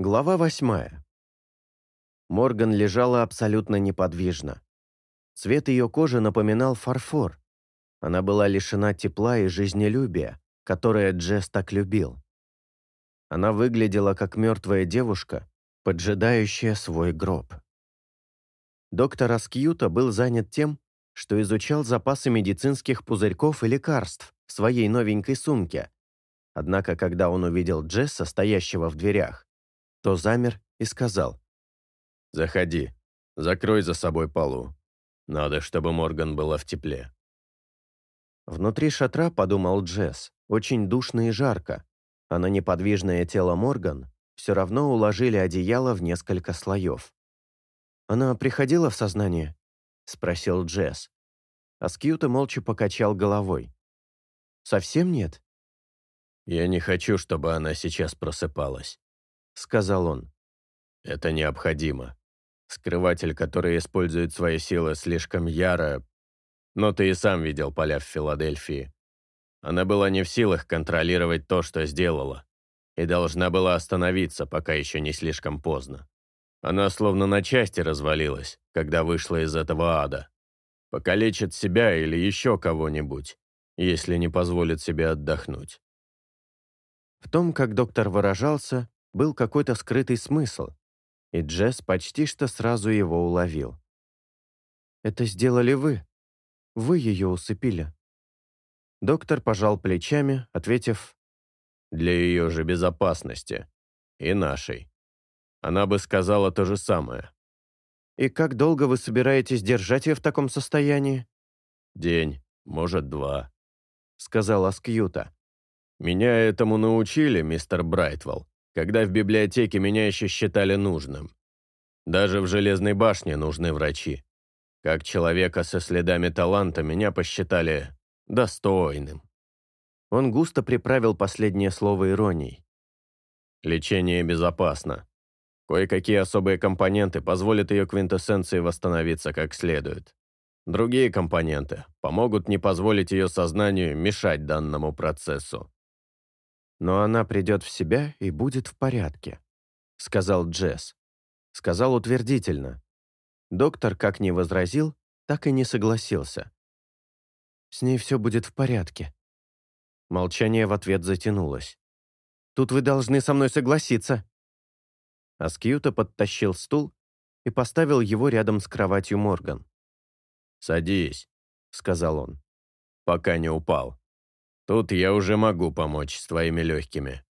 Глава восьмая. Морган лежала абсолютно неподвижно. Цвет ее кожи напоминал фарфор. Она была лишена тепла и жизнелюбия, которое Джесс так любил. Она выглядела как мертвая девушка, поджидающая свой гроб. Доктор Аскьюта был занят тем, что изучал запасы медицинских пузырьков и лекарств в своей новенькой сумке. Однако, когда он увидел Джесса, стоящего в дверях, то замер и сказал. «Заходи, закрой за собой полу. Надо, чтобы Морган была в тепле». Внутри шатра, подумал Джесс, очень душно и жарко, а на неподвижное тело Морган все равно уложили одеяло в несколько слоев. «Она приходила в сознание?» — спросил Джесс. Аскьюта молча покачал головой. «Совсем нет?» «Я не хочу, чтобы она сейчас просыпалась», — сказал он. «Это необходимо. Скрыватель, который использует свои силы слишком яро, но ты и сам видел поля в Филадельфии. Она была не в силах контролировать то, что сделала, и должна была остановиться, пока еще не слишком поздно. Она словно на части развалилась, когда вышла из этого ада. Покалечит себя или еще кого-нибудь, если не позволит себе отдохнуть. В том, как доктор выражался, был какой-то скрытый смысл, и Джесс почти что сразу его уловил. «Это сделали вы. Вы ее усыпили». Доктор пожал плечами, ответив, «Для ее же безопасности. И нашей. Она бы сказала то же самое. «И как долго вы собираетесь держать ее в таком состоянии?» «День, может, два», — сказал Аскьюта. «Меня этому научили, мистер Брайтвелл, когда в библиотеке меня еще считали нужным. Даже в Железной башне нужны врачи. Как человека со следами таланта меня посчитали достойным». Он густо приправил последнее слово иронией. «Лечение безопасно. Кое-какие особые компоненты позволят ее квинтэссенции восстановиться как следует. Другие компоненты помогут не позволить ее сознанию мешать данному процессу. «Но она придет в себя и будет в порядке», — сказал Джесс. Сказал утвердительно. Доктор как не возразил, так и не согласился. «С ней все будет в порядке». Молчание в ответ затянулось. «Тут вы должны со мной согласиться», Аскьюта подтащил стул и поставил его рядом с кроватью Морган. «Садись», — сказал он, — «пока не упал. Тут я уже могу помочь с твоими легкими.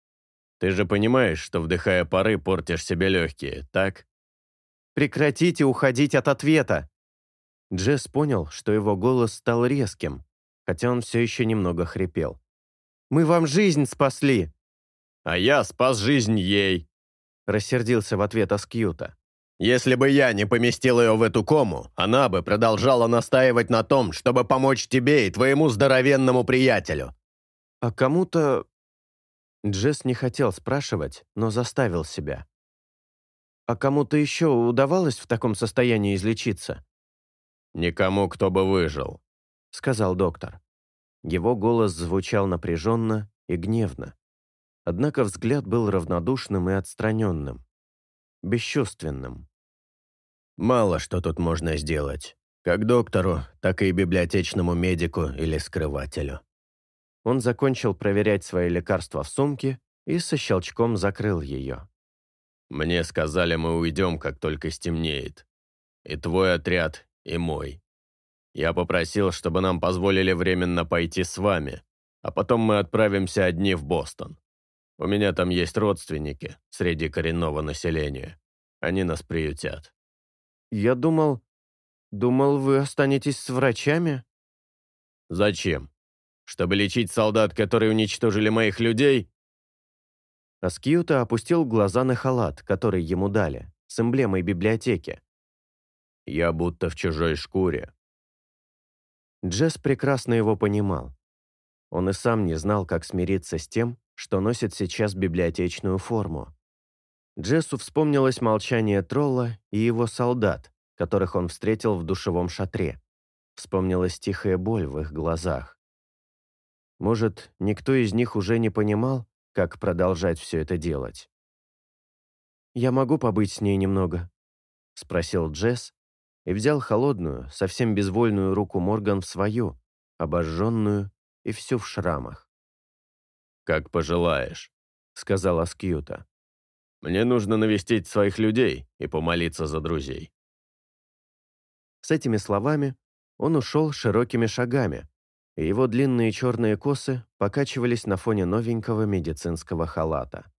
Ты же понимаешь, что, вдыхая пары, портишь себе легкие, так?» «Прекратите уходить от ответа!» Джесс понял, что его голос стал резким, хотя он все еще немного хрипел. «Мы вам жизнь спасли!» «А я спас жизнь ей!» рассердился в ответ Аскьюта. «Если бы я не поместил ее в эту кому, она бы продолжала настаивать на том, чтобы помочь тебе и твоему здоровенному приятелю». «А кому-то...» Джесс не хотел спрашивать, но заставил себя. «А кому-то еще удавалось в таком состоянии излечиться?» «Никому, кто бы выжил», — сказал доктор. Его голос звучал напряженно и гневно. Однако взгляд был равнодушным и отстраненным, бесчувственным. «Мало что тут можно сделать. Как доктору, так и библиотечному медику или скрывателю». Он закончил проверять свои лекарства в сумке и со щелчком закрыл ее. «Мне сказали, мы уйдем, как только стемнеет. И твой отряд, и мой. Я попросил, чтобы нам позволили временно пойти с вами, а потом мы отправимся одни в Бостон. У меня там есть родственники среди коренного населения. Они нас приютят». «Я думал... Думал, вы останетесь с врачами?» «Зачем? Чтобы лечить солдат, которые уничтожили моих людей?» Аскьюта опустил глаза на халат, который ему дали, с эмблемой библиотеки. «Я будто в чужой шкуре». Джесс прекрасно его понимал. Он и сам не знал, как смириться с тем, что носит сейчас библиотечную форму. Джессу вспомнилось молчание тролла и его солдат, которых он встретил в душевом шатре. Вспомнилась тихая боль в их глазах. Может, никто из них уже не понимал, как продолжать все это делать. «Я могу побыть с ней немного?» — спросил Джесс и взял холодную, совсем безвольную руку Морган в свою, обожженную и всю в шрамах. «Как пожелаешь», — сказал Аскьюта. «Мне нужно навестить своих людей и помолиться за друзей». С этими словами он ушел широкими шагами, его длинные черные косы покачивались на фоне новенького медицинского халата.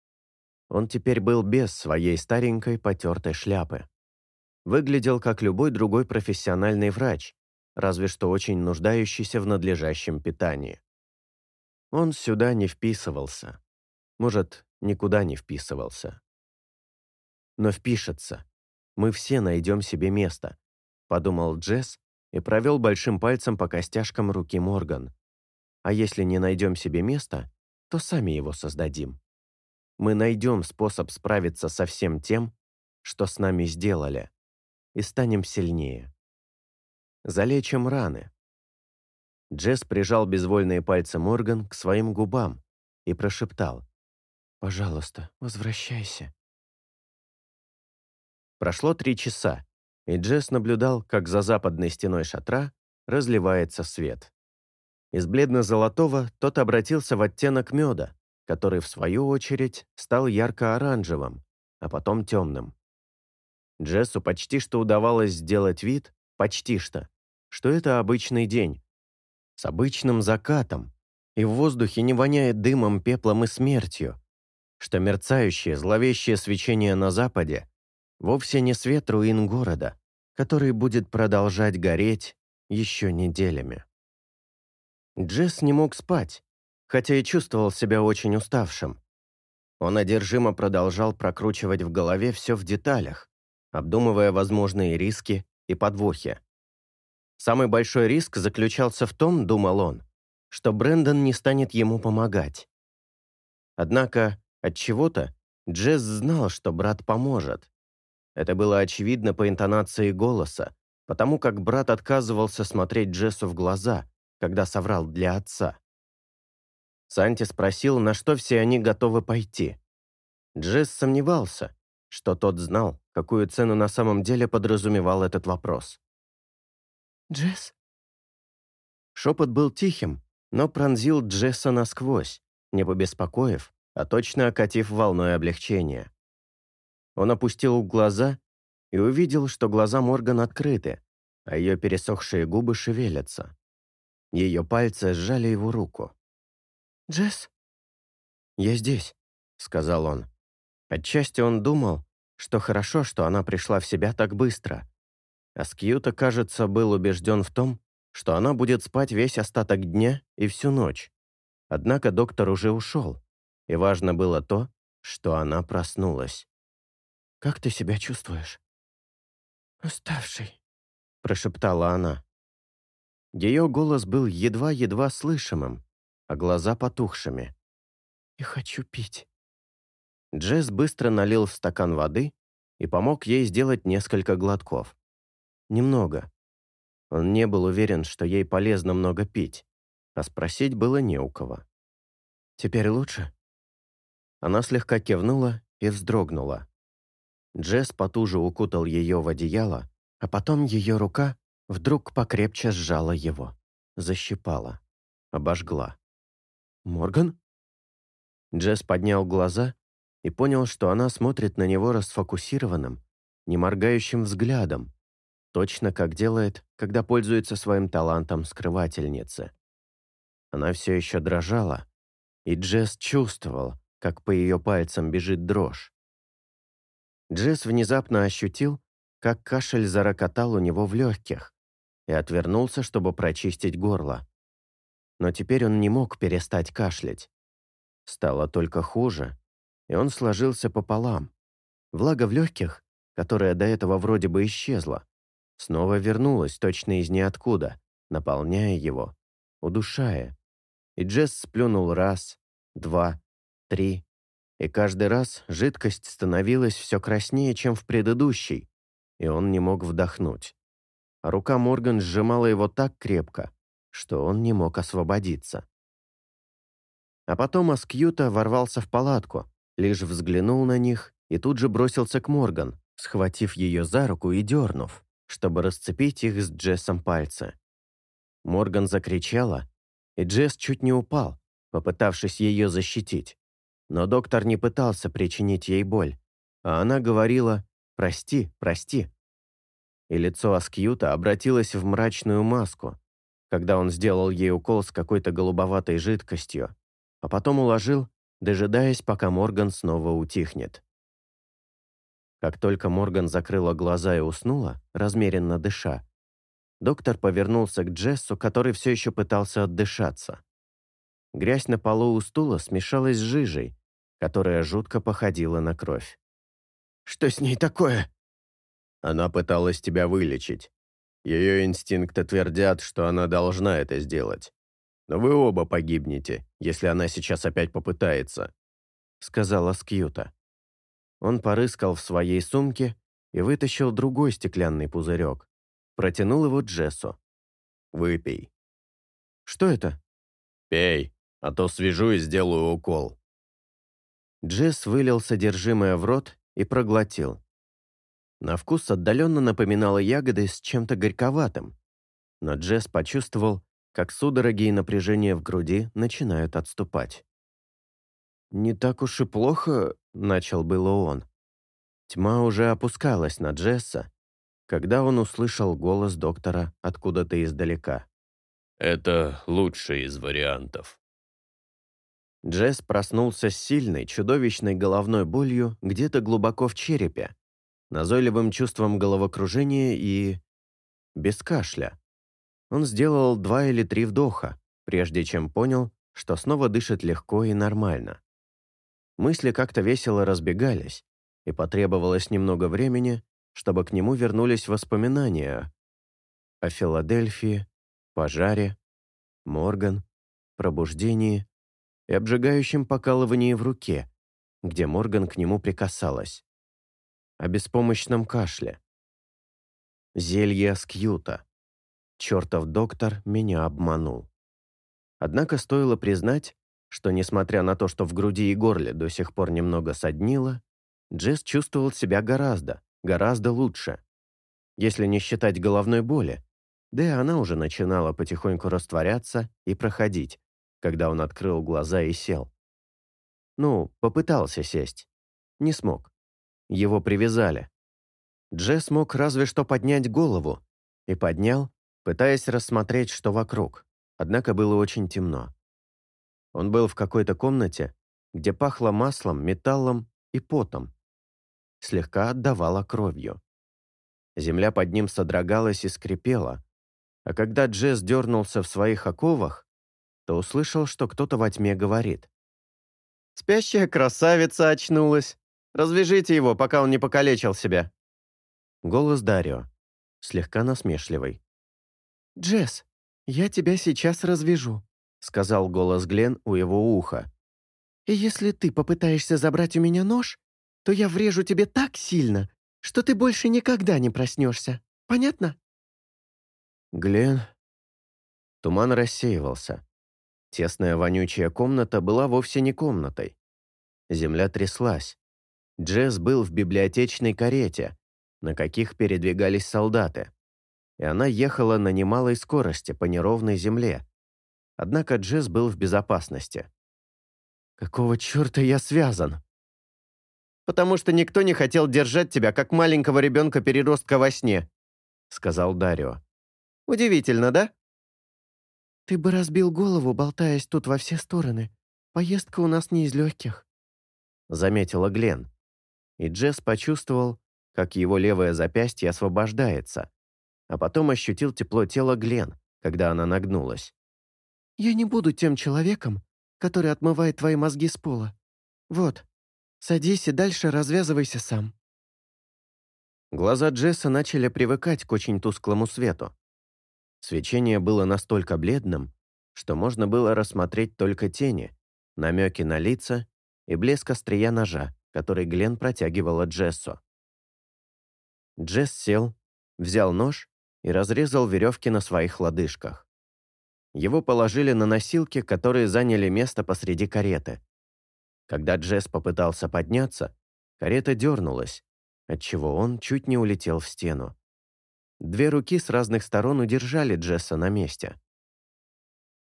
Он теперь был без своей старенькой потертой шляпы. Выглядел как любой другой профессиональный врач, разве что очень нуждающийся в надлежащем питании. Он сюда не вписывался. Может, никуда не вписывался. Но впишется. Мы все найдем себе место, подумал Джесс и провел большим пальцем по костяшкам руки Морган. А если не найдем себе места, то сами его создадим. Мы найдем способ справиться со всем тем, что с нами сделали, и станем сильнее. Залечим раны. Джесс прижал безвольные пальцы Морган к своим губам и прошептал «Пожалуйста, возвращайся». Прошло три часа, и Джесс наблюдал, как за западной стеной шатра разливается свет. Из бледно-золотого тот обратился в оттенок меда, который, в свою очередь, стал ярко-оранжевым, а потом темным. Джессу почти что удавалось сделать вид, почти что, что это обычный день, с обычным закатом, и в воздухе не воняет дымом, пеплом и смертью, что мерцающее, зловещее свечение на западе вовсе не свет руин города, который будет продолжать гореть еще неделями. Джесс не мог спать, хотя и чувствовал себя очень уставшим. Он одержимо продолжал прокручивать в голове все в деталях, обдумывая возможные риски и подвохи. Самый большой риск заключался в том, думал он, что Брэндон не станет ему помогать. Однако, от чего то Джесс знал, что брат поможет. Это было очевидно по интонации голоса, потому как брат отказывался смотреть Джессу в глаза, когда соврал для отца. Санти спросил, на что все они готовы пойти. Джесс сомневался, что тот знал, какую цену на самом деле подразумевал этот вопрос. «Джесс?» Шепот был тихим, но пронзил Джесса насквозь, не побеспокоив, а точно окатив волной облегчения. Он опустил глаза и увидел, что глаза Морган открыты, а ее пересохшие губы шевелятся. Ее пальцы сжали его руку. «Джесс?» «Я здесь», — сказал он. Отчасти он думал, что хорошо, что она пришла в себя так быстро. А Скьюта, кажется, был убежден в том, что она будет спать весь остаток дня и всю ночь. Однако доктор уже ушел, и важно было то, что она проснулась. Как ты себя чувствуешь?» «Уставший», — прошептала она. Ее голос был едва-едва слышимым, а глаза потухшими. «И хочу пить». Джесс быстро налил в стакан воды и помог ей сделать несколько глотков. Немного. Он не был уверен, что ей полезно много пить, а спросить было не у кого. «Теперь лучше?» Она слегка кивнула и вздрогнула. Джесс потуже укутал ее в одеяло, а потом ее рука вдруг покрепче сжала его, защипала, обожгла. «Морган?» Джесс поднял глаза и понял, что она смотрит на него расфокусированным, неморгающим взглядом, точно как делает, когда пользуется своим талантом скрывательницы. Она все еще дрожала, и Джесс чувствовал, как по ее пальцам бежит дрожь. Джесс внезапно ощутил, как кашель зарокотал у него в легких, и отвернулся, чтобы прочистить горло. Но теперь он не мог перестать кашлять. Стало только хуже, и он сложился пополам. Влага в легких, которая до этого вроде бы исчезла, снова вернулась точно из ниоткуда, наполняя его, удушая. И Джесс сплюнул раз, два, три, и каждый раз жидкость становилась все краснее, чем в предыдущей, и он не мог вдохнуть. Рука Морган сжимала его так крепко, что он не мог освободиться. А потом Аскьюта ворвался в палатку, лишь взглянул на них и тут же бросился к Морган, схватив ее за руку и дернув, чтобы расцепить их с Джессом пальцы. Морган закричала, и Джесс чуть не упал, попытавшись ее защитить. Но доктор не пытался причинить ей боль, а она говорила «прости, прости». И лицо Аскьюта обратилось в мрачную маску, когда он сделал ей укол с какой-то голубоватой жидкостью, а потом уложил, дожидаясь, пока Морган снова утихнет. Как только Морган закрыла глаза и уснула, размеренно дыша, доктор повернулся к Джессу, который все еще пытался отдышаться. Грязь на полу у стула смешалась с жижей, которая жутко походила на кровь. «Что с ней такое?» Она пыталась тебя вылечить. Ее инстинкты твердят, что она должна это сделать. Но вы оба погибнете, если она сейчас опять попытается», — сказала Скьюта. Он порыскал в своей сумке и вытащил другой стеклянный пузырек. Протянул его Джессу. «Выпей». «Что это?» «Пей, а то свяжу и сделаю укол». Джесс вылил содержимое в рот и проглотил. На вкус отдаленно напоминало ягоды с чем-то горьковатым. Но Джесс почувствовал, как судороги и напряжение в груди начинают отступать. «Не так уж и плохо», — начал было он. Тьма уже опускалась на Джесса, когда он услышал голос доктора откуда-то издалека. «Это лучший из вариантов». Джесс проснулся с сильной, чудовищной головной болью где-то глубоко в черепе, назойливым чувством головокружения и... без кашля. Он сделал два или три вдоха, прежде чем понял, что снова дышит легко и нормально. Мысли как-то весело разбегались, и потребовалось немного времени, чтобы к нему вернулись воспоминания о Филадельфии, пожаре, Морган, пробуждении и обжигающем покалывании в руке, где Морган к нему прикасалась о беспомощном кашле. Зелье Скьюта. Чертов доктор меня обманул. Однако стоило признать, что, несмотря на то, что в груди и горле до сих пор немного соднило, Джесс чувствовал себя гораздо, гораздо лучше. Если не считать головной боли, да и она уже начинала потихоньку растворяться и проходить, когда он открыл глаза и сел. Ну, попытался сесть. Не смог. Его привязали. Джесс мог разве что поднять голову. И поднял, пытаясь рассмотреть, что вокруг. Однако было очень темно. Он был в какой-то комнате, где пахло маслом, металлом и потом. Слегка отдавало кровью. Земля под ним содрогалась и скрипела, а когда Джесс дернулся в своих оковах, то услышал, что кто-то во тьме говорит. «Спящая красавица очнулась!» Развяжите его, пока он не покалечил себя». Голос Дарио, слегка насмешливый. «Джесс, я тебя сейчас развяжу», — сказал голос Глен у его уха. «И если ты попытаешься забрать у меня нож, то я врежу тебе так сильно, что ты больше никогда не проснешься. Понятно?» Глен... Туман рассеивался. Тесная вонючая комната была вовсе не комнатой. Земля тряслась. Джесс был в библиотечной карете, на каких передвигались солдаты, и она ехала на немалой скорости по неровной земле. Однако Джесс был в безопасности. «Какого черта я связан?» «Потому что никто не хотел держать тебя, как маленького ребенка-переростка во сне», — сказал Дарио. «Удивительно, да?» «Ты бы разбил голову, болтаясь тут во все стороны. Поездка у нас не из легких», — заметила Глен и Джесс почувствовал, как его левое запястье освобождается, а потом ощутил тепло тела Глен, когда она нагнулась. «Я не буду тем человеком, который отмывает твои мозги с пола. Вот, садись и дальше развязывайся сам». Глаза Джесса начали привыкать к очень тусклому свету. Свечение было настолько бледным, что можно было рассмотреть только тени, намеки на лица и блеск острия ножа который Глен протягивала Джессу. Джесс сел, взял нож и разрезал веревки на своих лодыжках. Его положили на носилки, которые заняли место посреди кареты. Когда Джесс попытался подняться, Карета дернулась, отчего он чуть не улетел в стену. Две руки с разных сторон удержали Джесса на месте.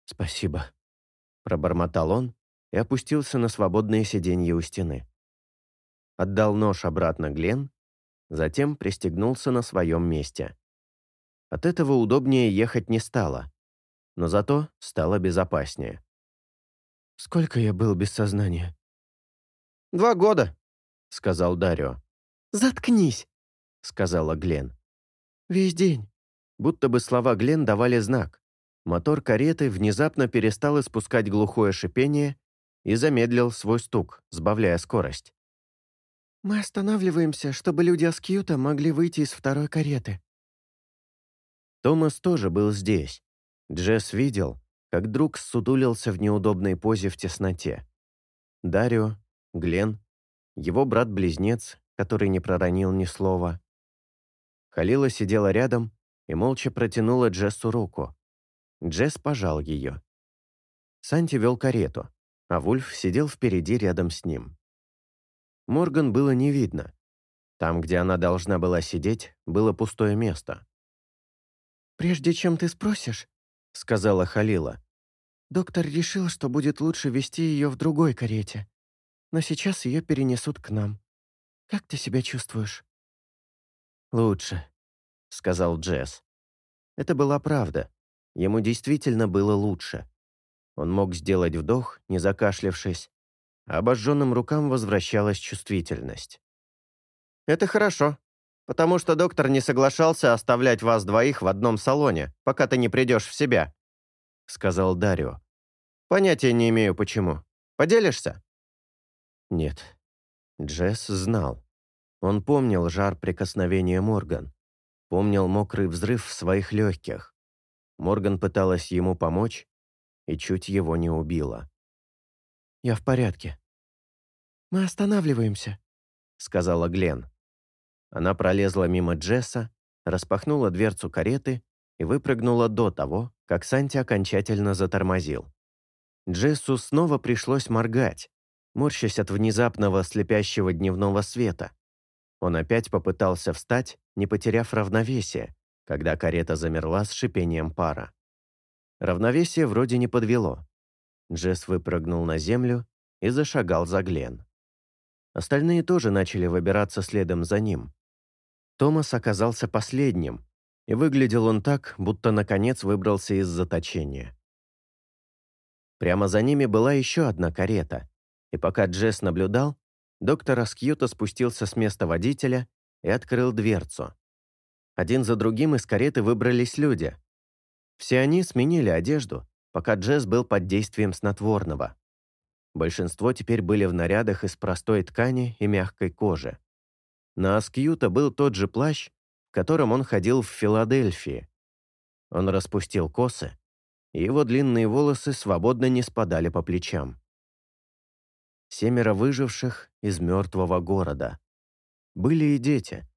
«Спасибо», — пробормотал он и опустился на свободное сиденье у стены. Отдал нож обратно Глен, затем пристегнулся на своем месте. От этого удобнее ехать не стало, но зато стало безопаснее. «Сколько я был без сознания?» «Два года», — сказал Дарио. «Заткнись», — сказала Глен. «Весь день». Будто бы слова Глен давали знак. Мотор кареты внезапно перестал испускать глухое шипение и замедлил свой стук, сбавляя скорость. «Мы останавливаемся, чтобы люди Аскьюта могли выйти из второй кареты». Томас тоже был здесь. Джесс видел, как друг сутулился в неудобной позе в тесноте. Дарио, Глен, его брат-близнец, который не проронил ни слова. Халила сидела рядом и молча протянула Джессу руку. Джесс пожал ее. Санти вел карету, а Вульф сидел впереди рядом с ним. Морган было не видно. Там, где она должна была сидеть, было пустое место. «Прежде чем ты спросишь», — сказала Халила, «доктор решил, что будет лучше вести ее в другой карете но сейчас ее перенесут к нам. Как ты себя чувствуешь?» «Лучше», — сказал Джесс. Это была правда. Ему действительно было лучше. Он мог сделать вдох, не закашлявшись, а обожженным рукам возвращалась чувствительность. «Это хорошо, потому что доктор не соглашался оставлять вас двоих в одном салоне, пока ты не придешь в себя», — сказал Дарио. «Понятия не имею, почему. Поделишься?» Нет. Джесс знал. Он помнил жар прикосновения Морган. Помнил мокрый взрыв в своих легких. Морган пыталась ему помочь и чуть его не убила. «Я в порядке». «Мы останавливаемся», — сказала Глен. Она пролезла мимо Джесса, распахнула дверцу кареты и выпрыгнула до того, как Санти окончательно затормозил. Джессу снова пришлось моргать, морщась от внезапного слепящего дневного света. Он опять попытался встать, не потеряв равновесие, когда карета замерла с шипением пара. Равновесие вроде не подвело. Джесс выпрыгнул на землю и зашагал за Глен. Остальные тоже начали выбираться следом за ним. Томас оказался последним, и выглядел он так, будто наконец выбрался из заточения. Прямо за ними была еще одна карета, и пока Джесс наблюдал, доктор Аскьюта спустился с места водителя и открыл дверцу. Один за другим из кареты выбрались люди. Все они сменили одежду, пока Джесс был под действием снотворного. Большинство теперь были в нарядах из простой ткани и мягкой кожи. На Аскьюта был тот же плащ, в котором он ходил в Филадельфии. Он распустил косы, и его длинные волосы свободно не спадали по плечам семеро выживших из мертвого города. Были и дети,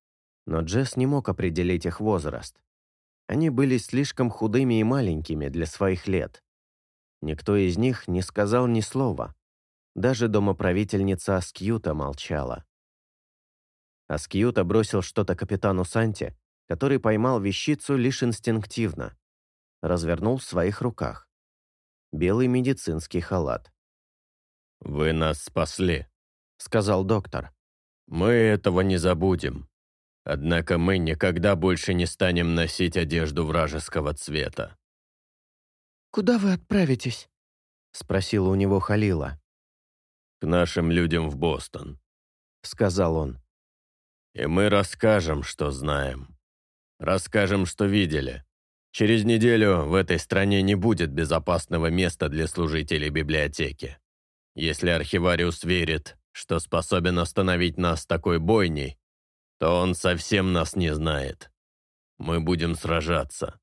но Джесс не мог определить их возраст. Они были слишком худыми и маленькими для своих лет. Никто из них не сказал ни слова. Даже домоправительница Аскьюта молчала. Аскьюта бросил что-то капитану Санте, который поймал вещицу лишь инстинктивно. Развернул в своих руках. Белый медицинский халат. «Вы нас спасли», — сказал доктор. «Мы этого не забудем. Однако мы никогда больше не станем носить одежду вражеского цвета». «Куда вы отправитесь?» — спросила у него Халила. «К нашим людям в Бостон», — сказал он. «И мы расскажем, что знаем. Расскажем, что видели. Через неделю в этой стране не будет безопасного места для служителей библиотеки. Если архивариус верит, что способен остановить нас такой бойней, то он совсем нас не знает. Мы будем сражаться».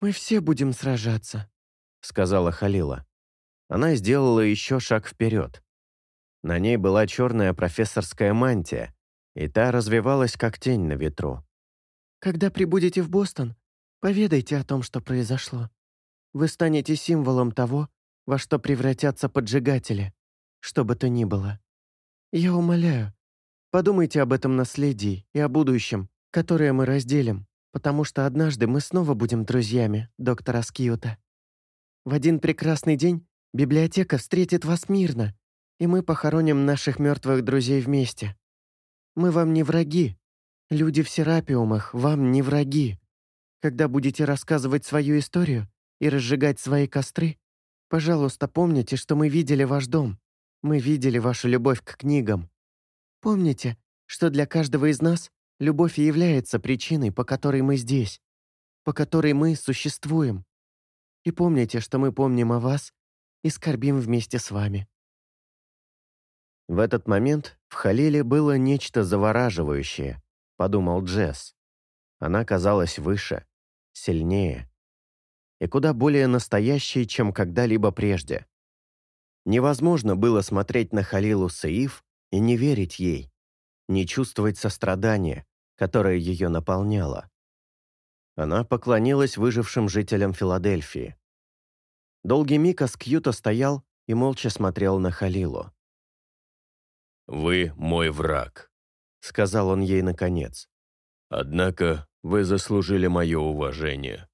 «Мы все будем сражаться», — сказала Халила. Она сделала еще шаг вперед. На ней была черная профессорская мантия, и та развивалась как тень на ветру. «Когда прибудете в Бостон, поведайте о том, что произошло. Вы станете символом того, во что превратятся поджигатели, что бы то ни было. Я умоляю, подумайте об этом наследии и о будущем, которое мы разделим, потому что однажды мы снова будем друзьями, доктор Аскиута. В один прекрасный день библиотека встретит вас мирно, и мы похороним наших мертвых друзей вместе. Мы вам не враги. Люди в серапиумах вам не враги. Когда будете рассказывать свою историю и разжигать свои костры, пожалуйста, помните, что мы видели ваш дом. Мы видели вашу любовь к книгам. Помните, что для каждого из нас любовь и является причиной, по которой мы здесь, по которой мы существуем. И помните, что мы помним о вас и скорбим вместе с вами. В этот момент в Халиле было нечто завораживающее, подумал Джесс. Она казалась выше, сильнее и куда более настоящей, чем когда-либо прежде. Невозможно было смотреть на Халилу Саиф и не верить ей, не чувствовать сострадания, которое ее наполняло. Она поклонилась выжившим жителям Филадельфии. Долгий миг Аскьюта стоял и молча смотрел на Халилу. «Вы мой враг», — сказал он ей наконец. «Однако вы заслужили мое уважение.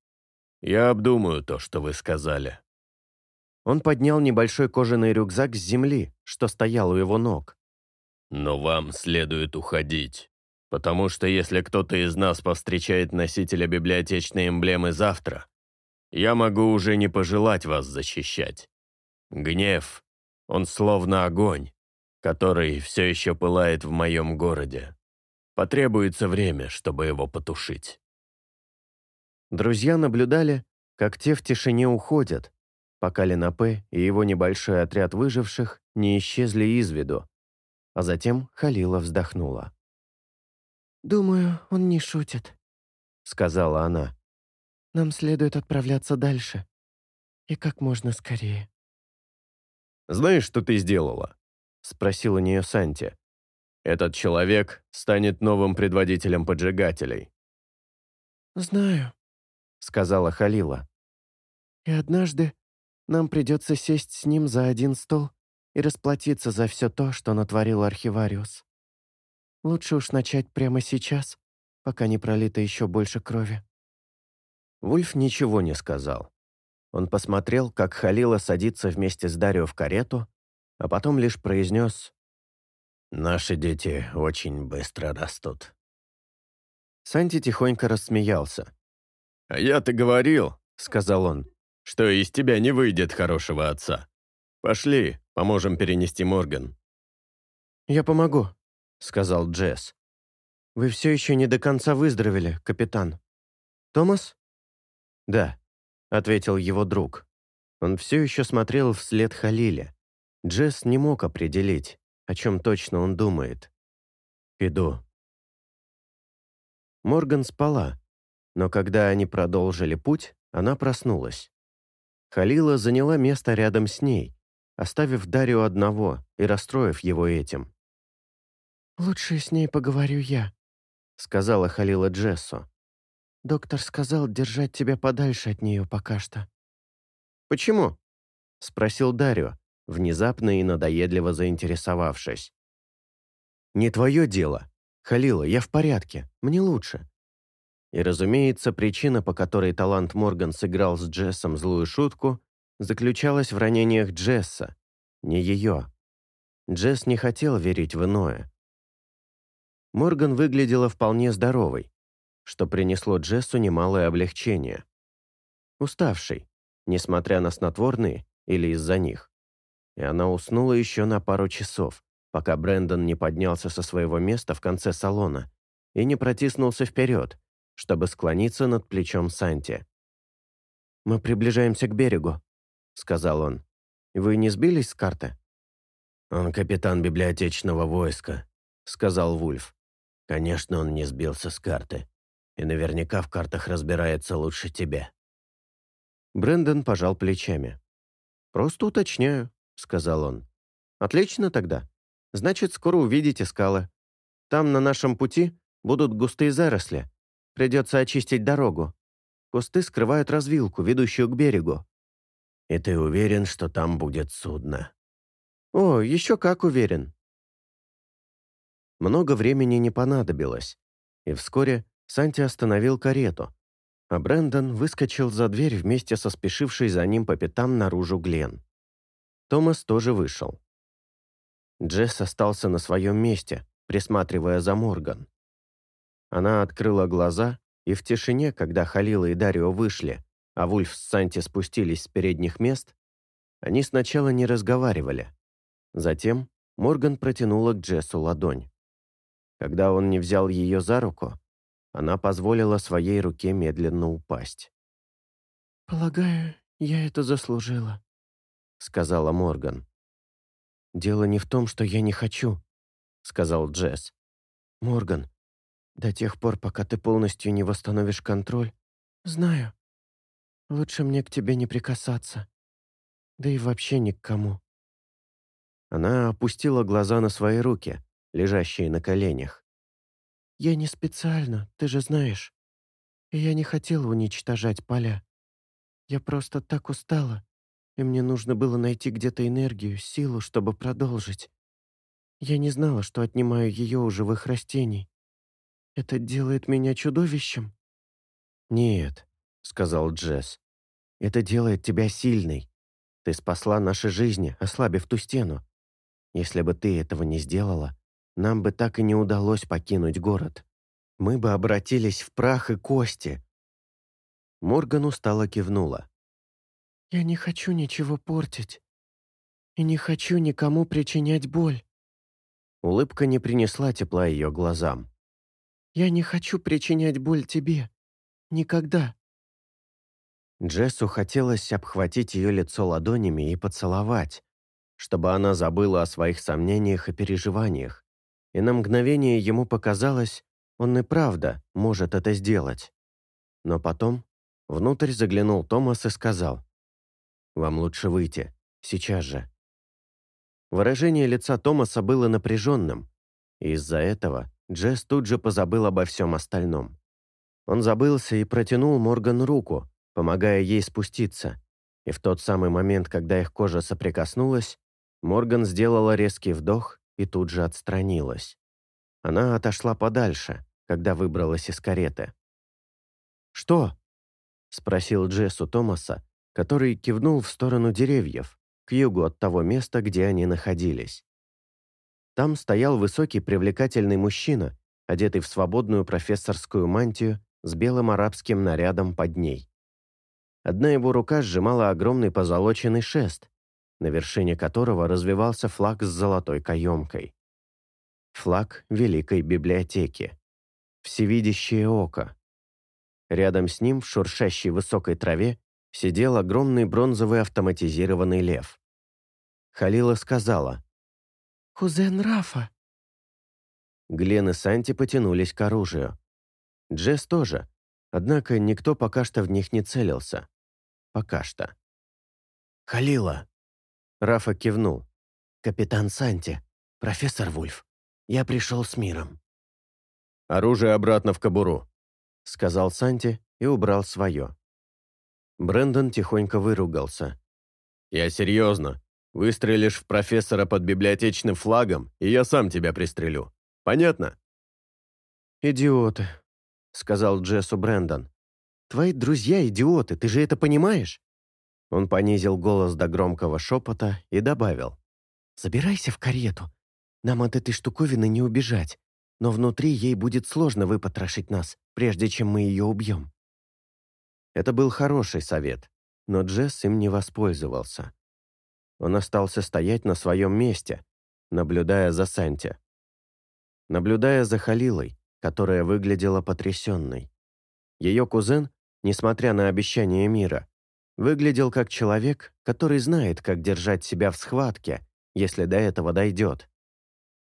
Я обдумаю то, что вы сказали». Он поднял небольшой кожаный рюкзак с земли, что стоял у его ног. «Но вам следует уходить, потому что если кто-то из нас повстречает носителя библиотечной эмблемы завтра, я могу уже не пожелать вас защищать. Гнев, он словно огонь, который все еще пылает в моем городе. Потребуется время, чтобы его потушить. Друзья наблюдали, как те в тишине уходят, пока Ленапе и его небольшой отряд выживших не исчезли из виду. А затем Халила вздохнула. «Думаю, он не шутит», — сказала она. «Нам следует отправляться дальше. И как можно скорее». «Знаешь, что ты сделала?» — спросил у нее Санти. «Этот человек станет новым предводителем поджигателей». «Знаю», — сказала Халила. «И однажды нам придется сесть с ним за один стол и расплатиться за все то, что натворил архивариус. Лучше уж начать прямо сейчас, пока не пролито еще больше крови». Вульф ничего не сказал. Он посмотрел, как Халила садится вместе с Дарио в карету, а потом лишь произнес «Наши дети очень быстро растут». Санти тихонько рассмеялся. «А я-то говорил», — сказал он, «что из тебя не выйдет хорошего отца. Пошли, поможем перенести Морган». «Я помогу», — сказал Джесс. «Вы все еще не до конца выздоровели, капитан. Томас?» «Да», — ответил его друг. Он все еще смотрел вслед Халиле. Джесс не мог определить, о чем точно он думает. «Иду». Морган спала, но когда они продолжили путь, она проснулась. Халила заняла место рядом с ней, оставив Дарью одного и расстроив его этим. «Лучше с ней поговорю я», — сказала Халила Джессу. «Доктор сказал держать тебя подальше от нее пока что». «Почему?» — спросил Дарио, внезапно и надоедливо заинтересовавшись. «Не твое дело. Халила, я в порядке, мне лучше». И, разумеется, причина, по которой талант Морган сыграл с Джессом злую шутку, заключалась в ранениях Джесса, не ее. Джесс не хотел верить в иное. Морган выглядела вполне здоровой, что принесло Джессу немалое облегчение. Уставшей, несмотря на снотворные или из-за них и она уснула еще на пару часов, пока Брэндон не поднялся со своего места в конце салона и не протиснулся вперед, чтобы склониться над плечом Санти. «Мы приближаемся к берегу», — сказал он. «Вы не сбились с карты?» «Он капитан библиотечного войска», — сказал Вульф. «Конечно, он не сбился с карты. И наверняка в картах разбирается лучше тебя». Брэндон пожал плечами. «Просто уточняю сказал он. «Отлично тогда. Значит, скоро увидите скалы. Там на нашем пути будут густые заросли. Придется очистить дорогу. Кусты скрывают развилку, ведущую к берегу». «И ты уверен, что там будет судно?» «О, еще как уверен. Много времени не понадобилось, и вскоре Санти остановил карету, а Брэндон выскочил за дверь вместе со спешившей за ним по пятам наружу Глен. Томас тоже вышел. Джесс остался на своем месте, присматривая за Морган. Она открыла глаза, и в тишине, когда Халила и Дарио вышли, а Вульф с Санти спустились с передних мест, они сначала не разговаривали. Затем Морган протянула к Джессу ладонь. Когда он не взял ее за руку, она позволила своей руке медленно упасть. «Полагаю, я это заслужила», — сказала Морган. «Дело не в том, что я не хочу», — сказал Джесс. «Морган, до тех пор, пока ты полностью не восстановишь контроль...» «Знаю. Лучше мне к тебе не прикасаться. Да и вообще ни к кому». Она опустила глаза на свои руки, лежащие на коленях. «Я не специально, ты же знаешь. И я не хотела уничтожать поля. Я просто так устала, и мне нужно было найти где-то энергию, силу, чтобы продолжить. Я не знала, что отнимаю ее у живых растений. Это делает меня чудовищем?» «Нет», — сказал Джесс. «Это делает тебя сильной. Ты спасла наши жизни, ослабив ту стену. Если бы ты этого не сделала, нам бы так и не удалось покинуть город. Мы бы обратились в прах и кости». Морган устало кивнула. «Я не хочу ничего портить. И не хочу никому причинять боль». Улыбка не принесла тепла ее глазам. Я не хочу причинять боль тебе. Никогда». Джессу хотелось обхватить ее лицо ладонями и поцеловать, чтобы она забыла о своих сомнениях и переживаниях, и на мгновение ему показалось, он и правда может это сделать. Но потом внутрь заглянул Томас и сказал, «Вам лучше выйти, сейчас же». Выражение лица Томаса было напряженным, и из-за этого Джесс тут же позабыл обо всем остальном. Он забылся и протянул Морган руку, помогая ей спуститься. И в тот самый момент, когда их кожа соприкоснулась, Морган сделала резкий вдох и тут же отстранилась. Она отошла подальше, когда выбралась из кареты. «Что?» — спросил Джесс у Томаса, который кивнул в сторону деревьев, к югу от того места, где они находились. Там стоял высокий привлекательный мужчина, одетый в свободную профессорскую мантию с белым арабским нарядом под ней. Одна его рука сжимала огромный позолоченный шест, на вершине которого развивался флаг с золотой каемкой. Флаг Великой Библиотеки. Всевидящее око. Рядом с ним, в шуршащей высокой траве, сидел огромный бронзовый автоматизированный лев. Халила сказала, «Кузен Рафа». Глен и Санти потянулись к оружию. Джесс тоже, однако никто пока что в них не целился. Пока что. «Халила!» Рафа кивнул. «Капитан Санти, профессор Вульф, я пришел с миром». «Оружие обратно в кобуру», — сказал Санти и убрал свое. Брэндон тихонько выругался. «Я серьезно. Выстрелишь в профессора под библиотечным флагом, и я сам тебя пристрелю. Понятно?» «Идиоты», — сказал Джессу Брэндон. «Твои друзья идиоты, ты же это понимаешь?» Он понизил голос до громкого шепота и добавил. «Забирайся в карету. Нам от этой штуковины не убежать, но внутри ей будет сложно выпотрошить нас, прежде чем мы ее убьем». Это был хороший совет, но Джесс им не воспользовался. Он остался стоять на своем месте, наблюдая за Санти. Наблюдая за Халилой, которая выглядела потрясенной. Ее кузен, несмотря на обещание мира, выглядел как человек, который знает, как держать себя в схватке, если до этого дойдет.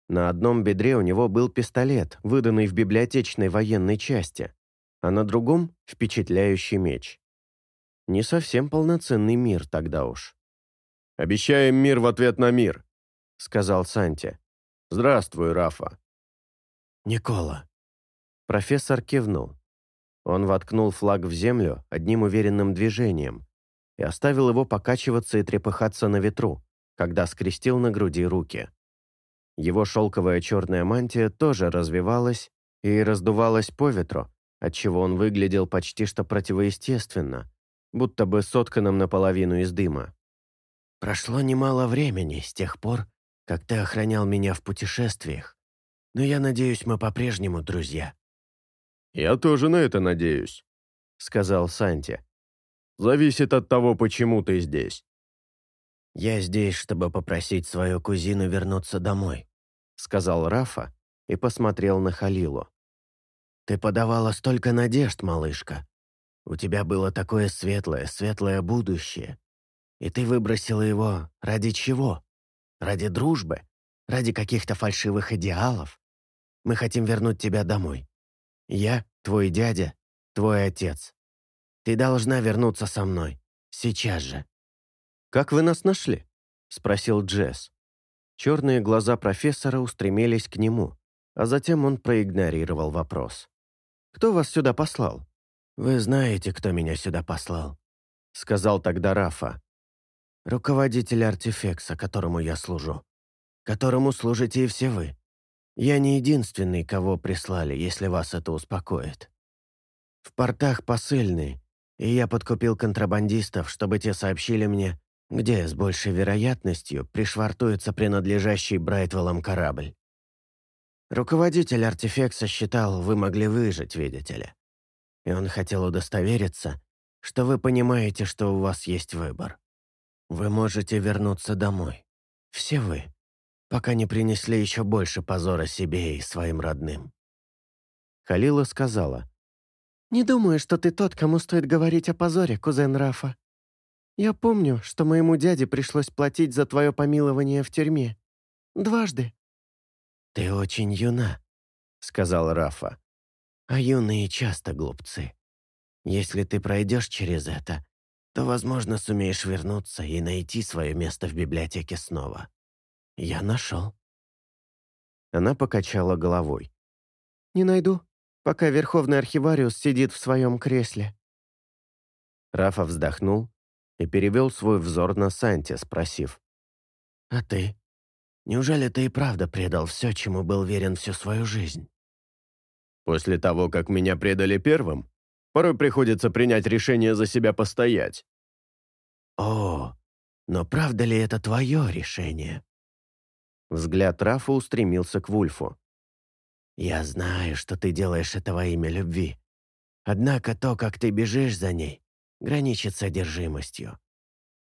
На одном бедре у него был пистолет, выданный в библиотечной военной части, а на другом — впечатляющий меч. Не совсем полноценный мир тогда уж. «Обещаем мир в ответ на мир», — сказал Санти. «Здравствуй, Рафа». «Никола». Профессор кивнул. Он воткнул флаг в землю одним уверенным движением и оставил его покачиваться и трепыхаться на ветру, когда скрестил на груди руки. Его шелковая черная мантия тоже развивалась и раздувалась по ветру, отчего он выглядел почти что противоестественно, будто бы сотканным наполовину из дыма. «Прошло немало времени с тех пор, как ты охранял меня в путешествиях, но я надеюсь, мы по-прежнему друзья». «Я тоже на это надеюсь», — сказал Санти. «Зависит от того, почему ты здесь». «Я здесь, чтобы попросить свою кузину вернуться домой», — сказал Рафа и посмотрел на Халилу. «Ты подавала столько надежд, малышка. У тебя было такое светлое, светлое будущее. И ты выбросила его ради чего? Ради дружбы? Ради каких-то фальшивых идеалов? Мы хотим вернуть тебя домой. Я, твой дядя, твой отец. Ты должна вернуться со мной. Сейчас же». «Как вы нас нашли?» — спросил Джесс. Черные глаза профессора устремились к нему, а затем он проигнорировал вопрос. «Кто вас сюда послал?» «Вы знаете, кто меня сюда послал», — сказал тогда Рафа. «Руководитель артефекса, которому я служу. Которому служите и все вы. Я не единственный, кого прислали, если вас это успокоит. В портах посыльные, и я подкупил контрабандистов, чтобы те сообщили мне, где с большей вероятностью пришвартуется принадлежащий Брайтвеллам корабль. Руководитель артефекса считал, вы могли выжить, видите ли. И он хотел удостовериться, что вы понимаете, что у вас есть выбор. Вы можете вернуться домой. Все вы. Пока не принесли еще больше позора себе и своим родным. Халила сказала. «Не думаю, что ты тот, кому стоит говорить о позоре, кузен Рафа. Я помню, что моему дяде пришлось платить за твое помилование в тюрьме. Дважды». «Ты очень юна», — сказал Рафа. «А юные часто глупцы. Если ты пройдешь через это, то, возможно, сумеешь вернуться и найти свое место в библиотеке снова. Я нашел». Она покачала головой. «Не найду, пока Верховный Архивариус сидит в своем кресле». Рафа вздохнул и перевел свой взор на Санти, спросив. «А ты? Неужели ты и правда предал все, чему был верен всю свою жизнь?» «После того, как меня предали первым, порой приходится принять решение за себя постоять». «О, но правда ли это твое решение?» Взгляд Рафа устремился к Вульфу. «Я знаю, что ты делаешь это во имя любви. Однако то, как ты бежишь за ней, граничит с одержимостью.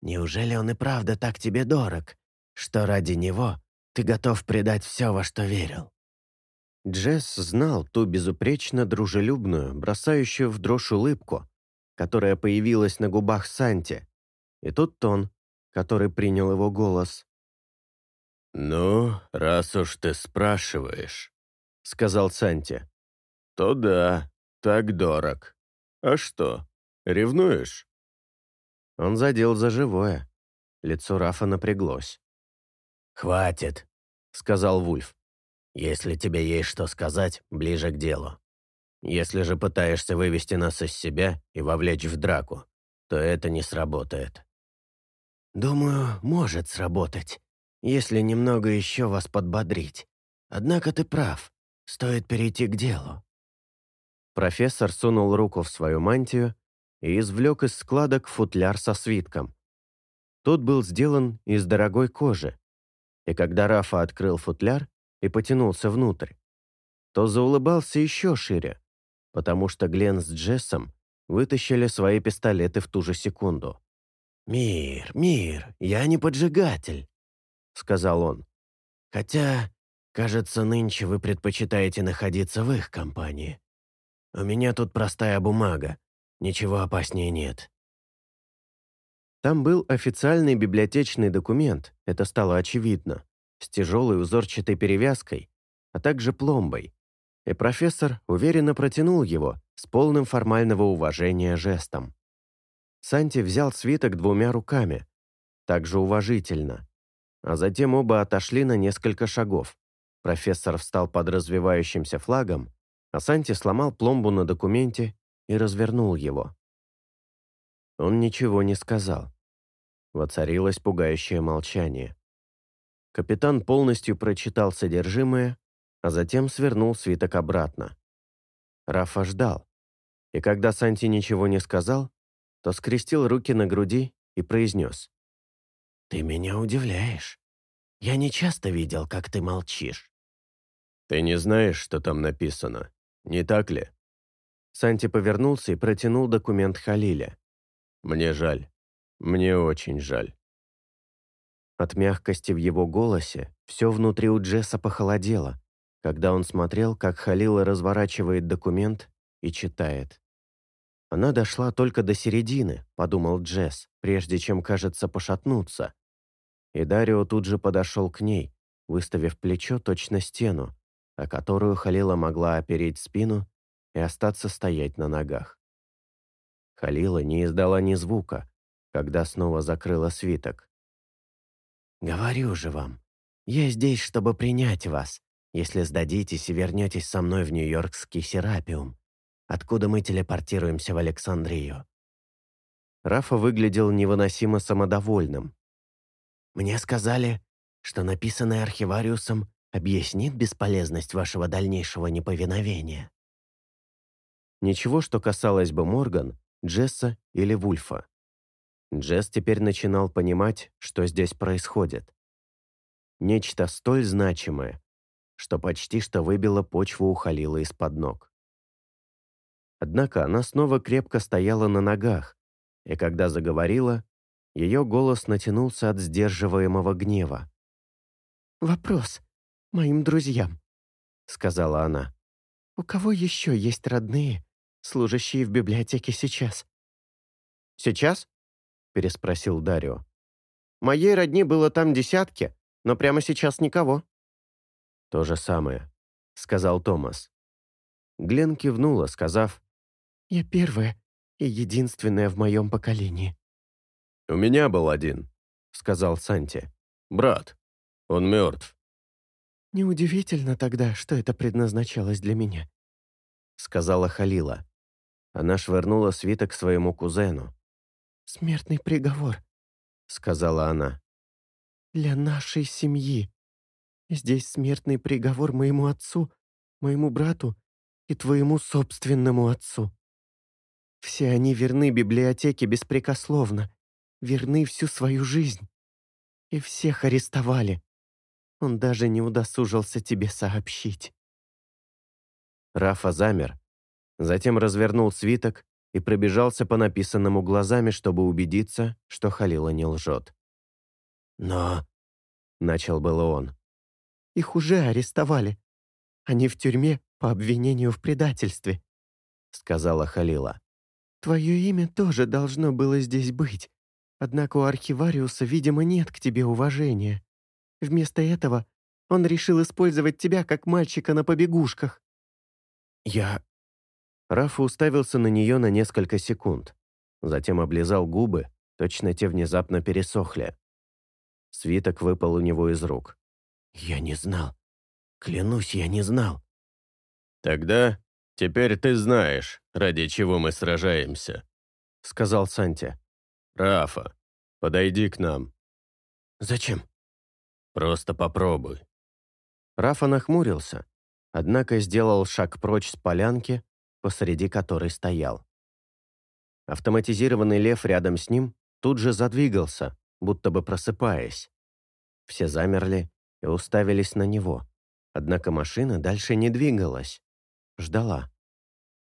Неужели он и правда так тебе дорог, что ради него ты готов предать все, во что верил?» Джесс знал ту безупречно дружелюбную, бросающую в дрожь улыбку, которая появилась на губах Санти, и тот тон, который принял его голос. «Ну, раз уж ты спрашиваешь», — сказал Санти, — «то да, так дорог. А что, Ревнуешь?» Он задел за живое. Лицо Рафа напряглось. «Хватит», — сказал Вульф. «Если тебе есть что сказать, ближе к делу. Если же пытаешься вывести нас из себя и вовлечь в драку, то это не сработает». «Думаю, может сработать, если немного еще вас подбодрить. Однако ты прав, стоит перейти к делу». Профессор сунул руку в свою мантию и извлек из складок футляр со свитком. Тот был сделан из дорогой кожи, и когда Рафа открыл футляр и потянулся внутрь, то заулыбался еще шире, потому что Глен с Джессом вытащили свои пистолеты в ту же секунду. «Мир, мир, я не поджигатель», — сказал он. «Хотя, кажется, нынче вы предпочитаете находиться в их компании. У меня тут простая бумага, Ничего опаснее нет. Там был официальный библиотечный документ, это стало очевидно, с тяжелой узорчатой перевязкой, а также пломбой. И профессор уверенно протянул его с полным формального уважения жестом. Санти взял свиток двумя руками, также уважительно, а затем оба отошли на несколько шагов. Профессор встал под развивающимся флагом, а Санти сломал пломбу на документе и развернул его. Он ничего не сказал. Воцарилось пугающее молчание. Капитан полностью прочитал содержимое, а затем свернул свиток обратно. Рафа ждал, и когда Санти ничего не сказал, то скрестил руки на груди и произнес. «Ты меня удивляешь. Я не часто видел, как ты молчишь». «Ты не знаешь, что там написано, не так ли?» Санти повернулся и протянул документ Халиля. «Мне жаль. Мне очень жаль». От мягкости в его голосе все внутри у Джесса похолодело, когда он смотрел, как Халила разворачивает документ и читает. Она дошла только до середины, подумал Джесс, прежде чем, кажется, пошатнуться. И Дарио тут же подошел к ней, выставив плечо точно стену, о которую Халила могла опереть спину и остаться стоять на ногах. Халила не издала ни звука, когда снова закрыла свиток. «Говорю же вам, я здесь, чтобы принять вас, если сдадитесь и вернетесь со мной в Нью-Йоркский Серапиум откуда мы телепортируемся в Александрию. Рафа выглядел невыносимо самодовольным. «Мне сказали, что написанное архивариусом объяснит бесполезность вашего дальнейшего неповиновения». Ничего, что касалось бы Морган, Джесса или Вульфа. Джесс теперь начинал понимать, что здесь происходит. Нечто столь значимое, что почти что выбило почву у Халила из-под ног. Однако она снова крепко стояла на ногах, и когда заговорила, ее голос натянулся от сдерживаемого гнева. «Вопрос моим друзьям», — сказала она. «У кого еще есть родные, служащие в библиотеке сейчас?» «Сейчас?» — переспросил Дарио. «Моей родни было там десятки, но прямо сейчас никого». «То же самое», — сказал Томас. Глен кивнула, сказав, я первая и единственная в моем поколении». «У меня был один», — сказал Санти. «Брат. Он мертв». «Неудивительно тогда, что это предназначалось для меня», — сказала Халила. Она швырнула свиток своему кузену. «Смертный приговор», — сказала она. «Для нашей семьи. Здесь смертный приговор моему отцу, моему брату и твоему собственному отцу». Все они верны библиотеке беспрекословно, верны всю свою жизнь. И всех арестовали. Он даже не удосужился тебе сообщить. Рафа замер, затем развернул свиток и пробежался по написанному глазами, чтобы убедиться, что Халила не лжет. «Но...» — начал было он. «Их уже арестовали. Они в тюрьме по обвинению в предательстве», — сказала Халила. Твое имя тоже должно было здесь быть. Однако у архивариуса, видимо, нет к тебе уважения. Вместо этого он решил использовать тебя как мальчика на побегушках». «Я...» Рафа уставился на нее на несколько секунд. Затем облизал губы, точно те внезапно пересохли. Свиток выпал у него из рук. «Я не знал. Клянусь, я не знал». «Тогда «Теперь ты знаешь, ради чего мы сражаемся», — сказал Санти. «Рафа, подойди к нам». «Зачем?» «Просто попробуй». Рафа нахмурился, однако сделал шаг прочь с полянки, посреди которой стоял. Автоматизированный лев рядом с ним тут же задвигался, будто бы просыпаясь. Все замерли и уставились на него, однако машина дальше не двигалась ждала.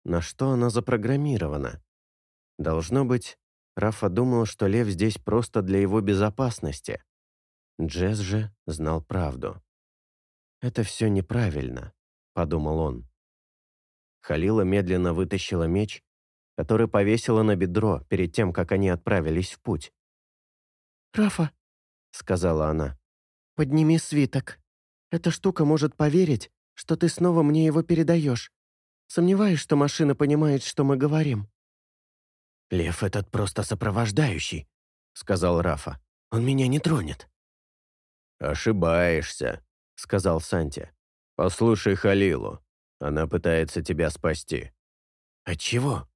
На что она запрограммирована? Должно быть, Рафа думал, что лев здесь просто для его безопасности. Джесс же знал правду. «Это все неправильно», — подумал он. Халила медленно вытащила меч, который повесила на бедро перед тем, как они отправились в путь. «Рафа», — сказала она, — «подними свиток. Эта штука может поверить, что ты снова мне его передаешь. Сомневаюсь, что машина понимает, что мы говорим». «Лев этот просто сопровождающий», — сказал Рафа. «Он меня не тронет». «Ошибаешься», — сказал Санти. «Послушай Халилу. Она пытается тебя спасти». «От чего?»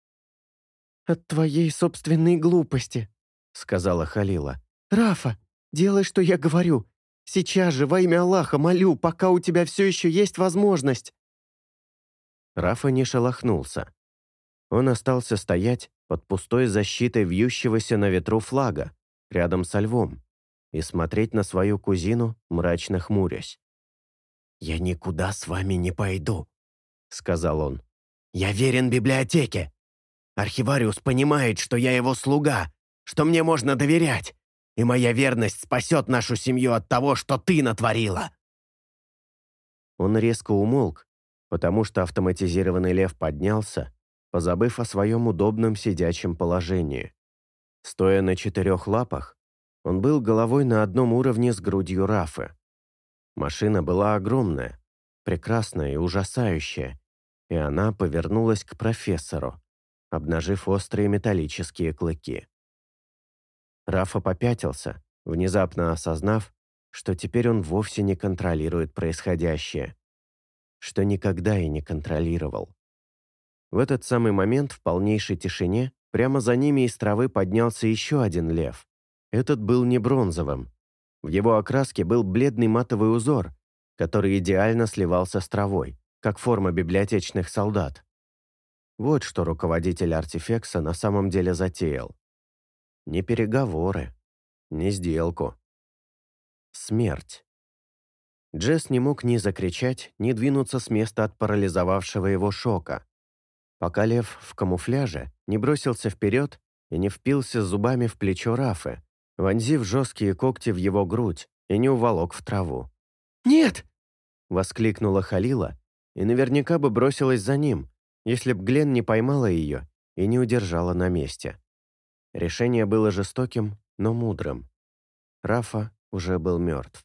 «От твоей собственной глупости», — сказала Халила. «Рафа, делай, что я говорю, Сейчас же, во имя Аллаха, молю, пока у тебя все еще есть возможность!» Рафа не шелохнулся. Он остался стоять под пустой защитой вьющегося на ветру флага, рядом со львом, и смотреть на свою кузину, мрачно хмурясь. «Я никуда с вами не пойду», — сказал он. «Я верен библиотеке. Архивариус понимает, что я его слуга, что мне можно доверять, и моя верность спасет нашу семью от того, что ты натворила». Он резко умолк, потому что автоматизированный лев поднялся, позабыв о своем удобном сидячем положении. Стоя на четырех лапах, он был головой на одном уровне с грудью Рафы. Машина была огромная, прекрасная и ужасающая, и она повернулась к профессору, обнажив острые металлические клыки. Рафа попятился, внезапно осознав, что теперь он вовсе не контролирует происходящее, что никогда и не контролировал. В этот самый момент в полнейшей тишине прямо за ними из травы поднялся еще один лев. Этот был не бронзовым. В его окраске был бледный матовый узор, который идеально сливался с травой, как форма библиотечных солдат. Вот что руководитель артефекса на самом деле затеял. Не переговоры, не сделку. Смерть. Джесс не мог ни закричать, ни двинуться с места от парализовавшего его шока, пока лев в камуфляже не бросился вперед и не впился зубами в плечо Рафы, вонзив жесткие когти в его грудь и не уволок в траву. «Нет!» — воскликнула Халила и наверняка бы бросилась за ним, если б Глен не поймала ее и не удержала на месте. Решение было жестоким, но мудрым. Рафа уже был мертв.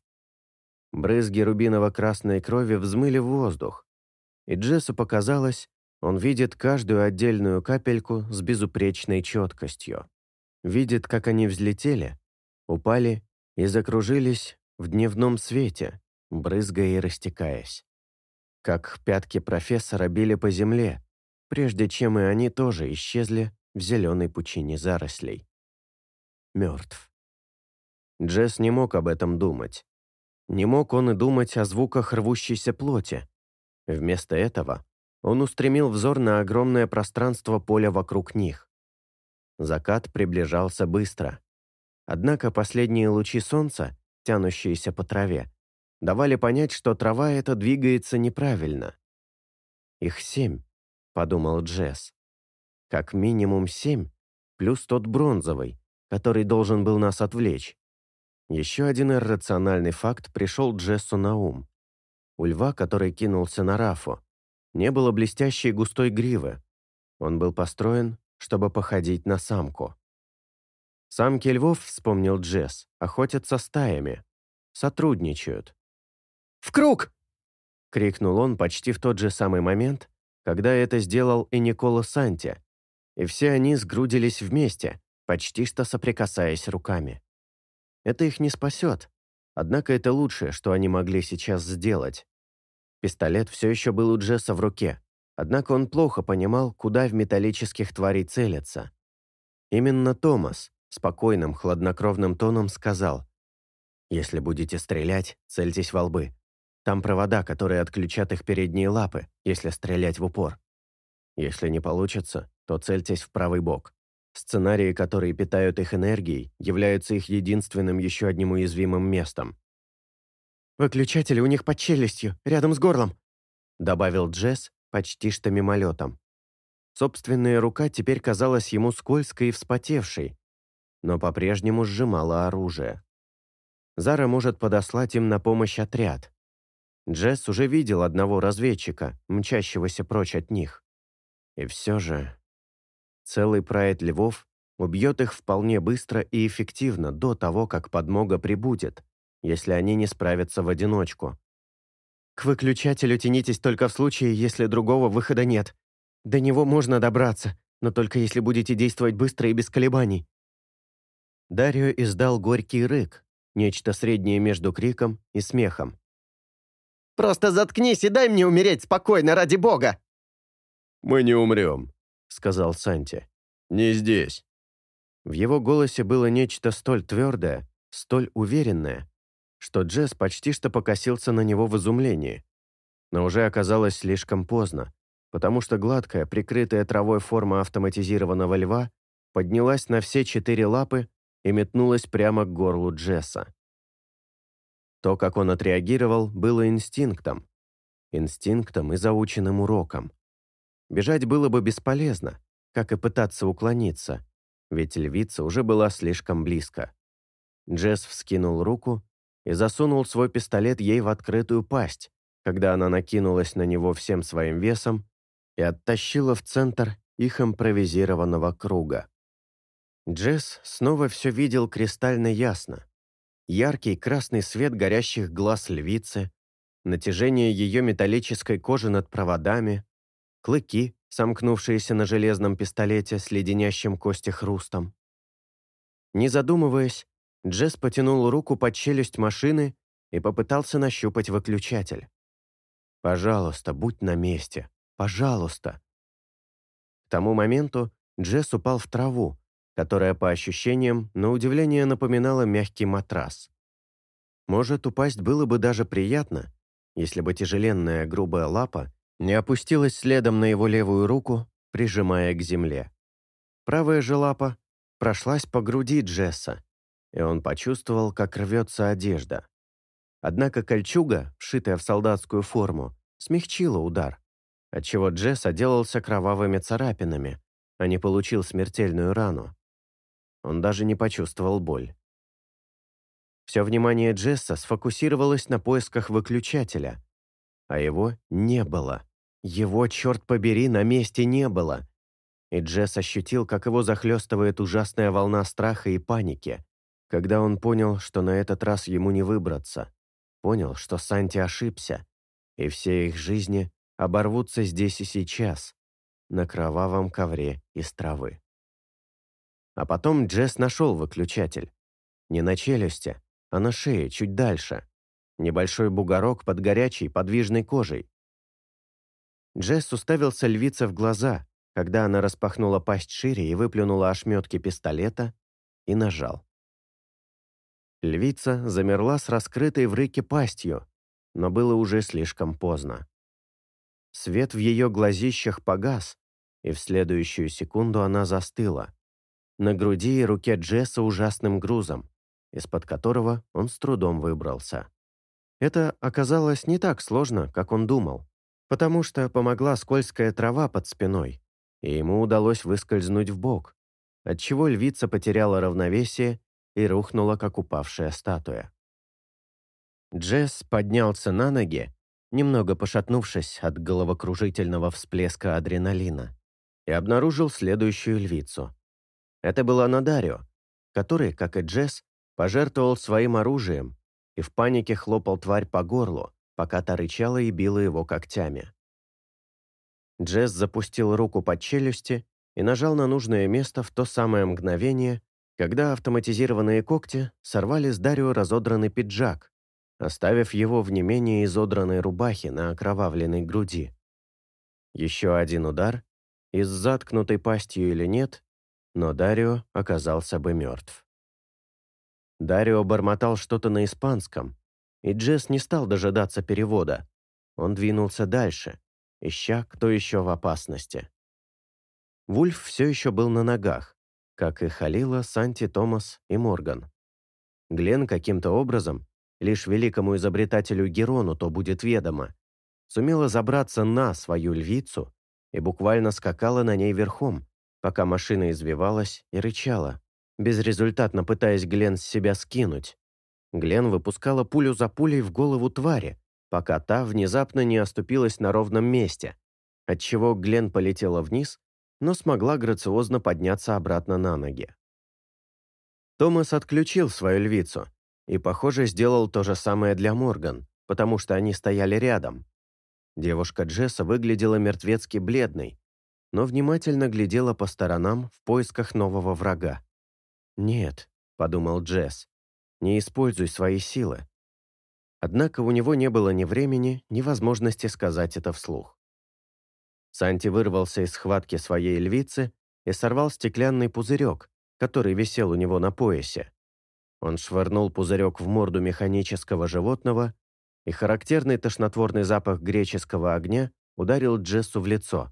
Брызги рубиново-красной крови взмыли в воздух, и Джессу показалось, он видит каждую отдельную капельку с безупречной четкостью. Видит, как они взлетели, упали и закружились в дневном свете, брызгая и растекаясь. Как пятки профессора били по земле, прежде чем и они тоже исчезли в зеленой пучине зарослей. Мертв. Джесс не мог об этом думать. Не мог он и думать о звуках рвущейся плоти. Вместо этого он устремил взор на огромное пространство поля вокруг них. Закат приближался быстро. Однако последние лучи солнца, тянущиеся по траве, давали понять, что трава эта двигается неправильно. Их семь. — подумал Джесс. «Как минимум семь, плюс тот бронзовый, который должен был нас отвлечь». Еще один иррациональный факт пришел Джессу на ум. У льва, который кинулся на Рафу, не было блестящей густой гривы. Он был построен, чтобы походить на самку. Самки львов, вспомнил Джесс, охотятся стаями. Сотрудничают. «В круг!» — крикнул он почти в тот же самый момент, когда это сделал и Никола Санти, и все они сгрудились вместе, почти что соприкасаясь руками. Это их не спасет, однако это лучшее, что они могли сейчас сделать. Пистолет все еще был у Джесса в руке, однако он плохо понимал, куда в металлических тварей целятся. Именно Томас спокойным, хладнокровным тоном сказал, «Если будете стрелять, цельтесь во лбы. Там провода, которые отключат их передние лапы, если стрелять в упор. Если не получится, то цельтесь в правый бок. Сценарии, которые питают их энергией, являются их единственным еще одним уязвимым местом. «Выключатели у них под челюстью, рядом с горлом», добавил Джесс почти что мимолетом. Собственная рука теперь казалась ему скользкой и вспотевшей, но по-прежнему сжимала оружие. Зара может подослать им на помощь отряд, Джесс уже видел одного разведчика, мчащегося прочь от них. И все же... Целый прайд львов убьет их вполне быстро и эффективно до того, как подмога прибудет, если они не справятся в одиночку. «К выключателю тянитесь только в случае, если другого выхода нет. До него можно добраться, но только если будете действовать быстро и без колебаний». Дарио издал горький рык, нечто среднее между криком и смехом. Просто заткнись и дай мне умереть спокойно, ради бога!» «Мы не умрем», — сказал Санти. «Не здесь». В его голосе было нечто столь твердое, столь уверенное, что Джесс почти что покосился на него в изумлении. Но уже оказалось слишком поздно, потому что гладкая, прикрытая травой форма автоматизированного льва поднялась на все четыре лапы и метнулась прямо к горлу Джесса. То, как он отреагировал, было инстинктом. Инстинктом и заученным уроком. Бежать было бы бесполезно, как и пытаться уклониться, ведь львица уже была слишком близко. Джесс вскинул руку и засунул свой пистолет ей в открытую пасть, когда она накинулась на него всем своим весом и оттащила в центр их импровизированного круга. Джесс снова все видел кристально ясно. Яркий красный свет горящих глаз львицы, натяжение ее металлической кожи над проводами, клыки, сомкнувшиеся на железном пистолете с леденящим кости хрустом. Не задумываясь, Джесс потянул руку под челюсть машины и попытался нащупать выключатель. «Пожалуйста, будь на месте. Пожалуйста». К тому моменту Джесс упал в траву, которая, по ощущениям, на удивление напоминала мягкий матрас. Может, упасть было бы даже приятно, если бы тяжеленная грубая лапа не опустилась следом на его левую руку, прижимая к земле. Правая же лапа прошлась по груди Джесса, и он почувствовал, как рвется одежда. Однако кольчуга, вшитая в солдатскую форму, смягчила удар, отчего Джесс отделался кровавыми царапинами, а не получил смертельную рану. Он даже не почувствовал боль. Все внимание Джесса сфокусировалось на поисках выключателя, а его не было. Его, черт побери, на месте не было. И Джесс ощутил, как его захлестывает ужасная волна страха и паники, когда он понял, что на этот раз ему не выбраться. Понял, что Санти ошибся, и все их жизни оборвутся здесь и сейчас, на кровавом ковре из травы. А потом Джесс нашел выключатель. Не на челюсти, а на шее, чуть дальше. Небольшой бугорок под горячей, подвижной кожей. Джесс уставился львице в глаза, когда она распахнула пасть шире и выплюнула ошметки пистолета, и нажал. Львица замерла с раскрытой в рыке пастью, но было уже слишком поздно. Свет в ее глазищах погас, и в следующую секунду она застыла, на груди и руке Джесса ужасным грузом, из-под которого он с трудом выбрался. Это оказалось не так сложно, как он думал, потому что помогла скользкая трава под спиной, и ему удалось выскользнуть в бок, отчего львица потеряла равновесие и рухнула, как упавшая статуя. Джесс поднялся на ноги, немного пошатнувшись от головокружительного всплеска адреналина, и обнаружил следующую львицу. Это была Надарио, который, как и Джесс, пожертвовал своим оружием и в панике хлопал тварь по горлу, пока та рычала и била его когтями. Джесс запустил руку под челюсти и нажал на нужное место в то самое мгновение, когда автоматизированные когти сорвали с Дарио разодранный пиджак, оставив его в не менее изодранной рубахе на окровавленной груди. Еще один удар, и с заткнутой пастью или нет, но Дарио оказался бы мертв. Дарио бормотал что-то на испанском, и Джесс не стал дожидаться перевода. Он двинулся дальше, ища, кто еще в опасности. Вульф все еще был на ногах, как и Халила, Санти, Томас и Морган. Глен каким-то образом, лишь великому изобретателю Герону то будет ведомо, сумела забраться на свою львицу и буквально скакала на ней верхом, пока машина извивалась и рычала, безрезультатно пытаясь Глен с себя скинуть. Глен выпускала пулю за пулей в голову твари, пока та внезапно не оступилась на ровном месте, отчего Глен полетела вниз, но смогла грациозно подняться обратно на ноги. Томас отключил свою львицу и, похоже, сделал то же самое для Морган, потому что они стояли рядом. Девушка Джесса выглядела мертвецки бледной, но внимательно глядела по сторонам в поисках нового врага. «Нет», — подумал Джесс, — «не используй свои силы». Однако у него не было ни времени, ни возможности сказать это вслух. Санти вырвался из схватки своей львицы и сорвал стеклянный пузырек, который висел у него на поясе. Он швырнул пузырек в морду механического животного, и характерный тошнотворный запах греческого огня ударил Джессу в лицо,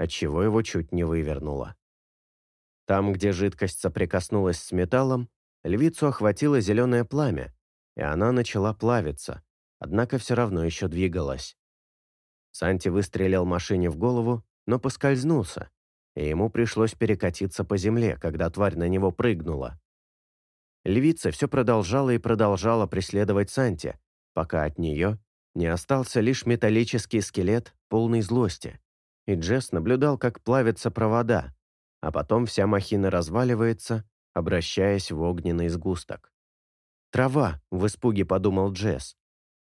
отчего его чуть не вывернуло. Там, где жидкость соприкоснулась с металлом, львицу охватило зеленое пламя, и она начала плавиться, однако все равно еще двигалась. Санти выстрелил машине в голову, но поскользнулся, и ему пришлось перекатиться по земле, когда тварь на него прыгнула. Львица все продолжала и продолжала преследовать Санти, пока от нее не остался лишь металлический скелет, полный злости. И Джесс наблюдал, как плавятся провода, а потом вся махина разваливается, обращаясь в огненный сгусток. «Трава», — в испуге подумал Джесс.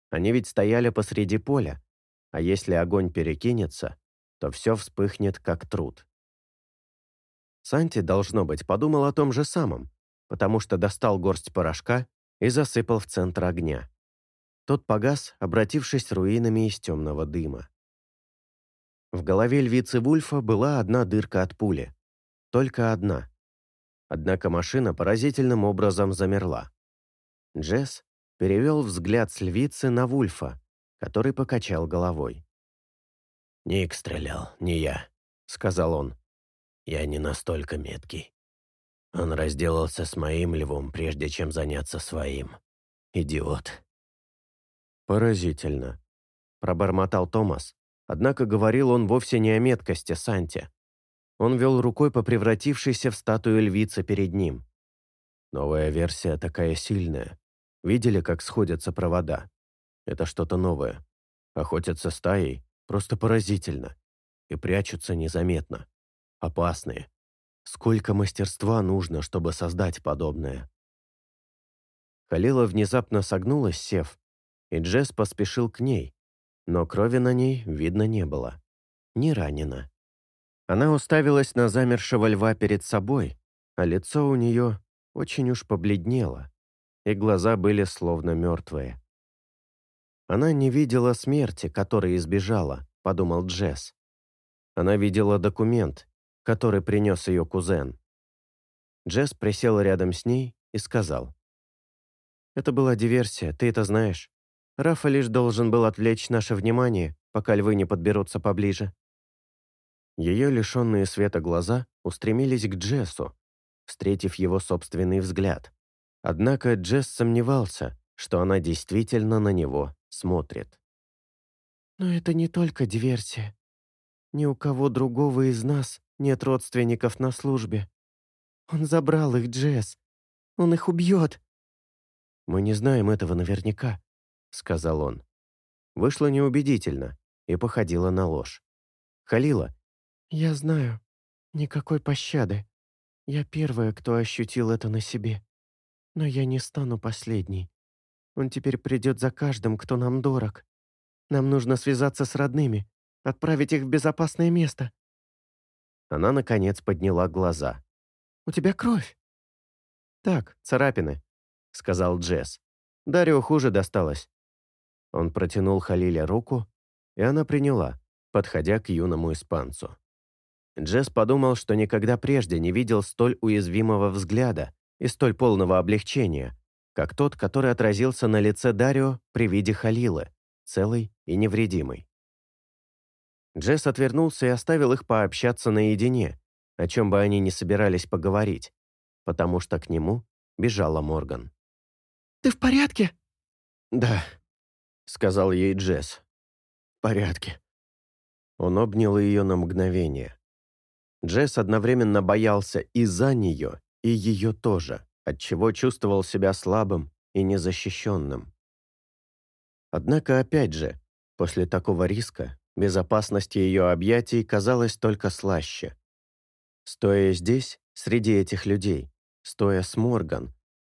Они ведь стояли посреди поля, а если огонь перекинется, то все вспыхнет как труд. Санти, должно быть, подумал о том же самом, потому что достал горсть порошка и засыпал в центр огня. Тот погас, обратившись руинами из темного дыма. В голове львицы Вульфа была одна дырка от пули. Только одна. Однако машина поразительным образом замерла. Джесс перевел взгляд с львицы на Вульфа, который покачал головой. «Ник стрелял, не я», — сказал он. «Я не настолько меткий. Он разделался с моим львом, прежде чем заняться своим. Идиот». «Поразительно», — пробормотал Томас, однако говорил он вовсе не о меткости Санти. Он вел рукой по превратившейся в статую львицы перед ним. Новая версия такая сильная. Видели, как сходятся провода? Это что-то новое. Охотятся стаей просто поразительно. И прячутся незаметно. Опасные. Сколько мастерства нужно, чтобы создать подобное? Халила внезапно согнулась, сев, и Джесс поспешил к ней, но крови на ней видно не было. Не ранена. Она уставилась на замершего льва перед собой, а лицо у нее очень уж побледнело, и глаза были словно мертвые. Она не видела смерти, которой избежала, подумал Джесс. Она видела документ, который принес ее кузен. Джесс присел рядом с ней и сказал. «Это была диверсия, ты это знаешь. Рафа лишь должен был отвлечь наше внимание, пока львы не подберутся поближе». Ее лишенные света глаза устремились к Джессу, встретив его собственный взгляд. Однако Джесс сомневался, что она действительно на него смотрит. «Но это не только диверсия. Ни у кого другого из нас нет родственников на службе. Он забрал их, Джесс. Он их убьет». «Мы не знаем этого наверняка», — сказал он. Вышло неубедительно и походило на ложь. «Халила». «Я знаю. Никакой пощады. Я первая, кто ощутил это на себе. Но я не стану последней. Он теперь придет за каждым, кто нам дорог. Нам нужно связаться с родными, отправить их в безопасное место». Она, наконец, подняла глаза. «У тебя кровь?» «Так, царапины», — сказал Джесс. Дарио хуже досталось. Он протянул Халиле руку, и она приняла, подходя к юному испанцу. Джесс подумал, что никогда прежде не видел столь уязвимого взгляда и столь полного облегчения, как тот, который отразился на лице Дарио при виде Халилы, целый и невредимый. Джесс отвернулся и оставил их пообщаться наедине, о чем бы они ни собирались поговорить, потому что к нему бежала Морган. «Ты в порядке?» «Да», — сказал ей Джесс. «В порядке». Он обнял ее на мгновение. Джесс одновременно боялся и за нее, и ее тоже отчего чувствовал себя слабым и незащищенным. Однако, опять же, после такого риска, безопасность ее объятий казалась только слаще. Стоя здесь, среди этих людей, стоя с Морган,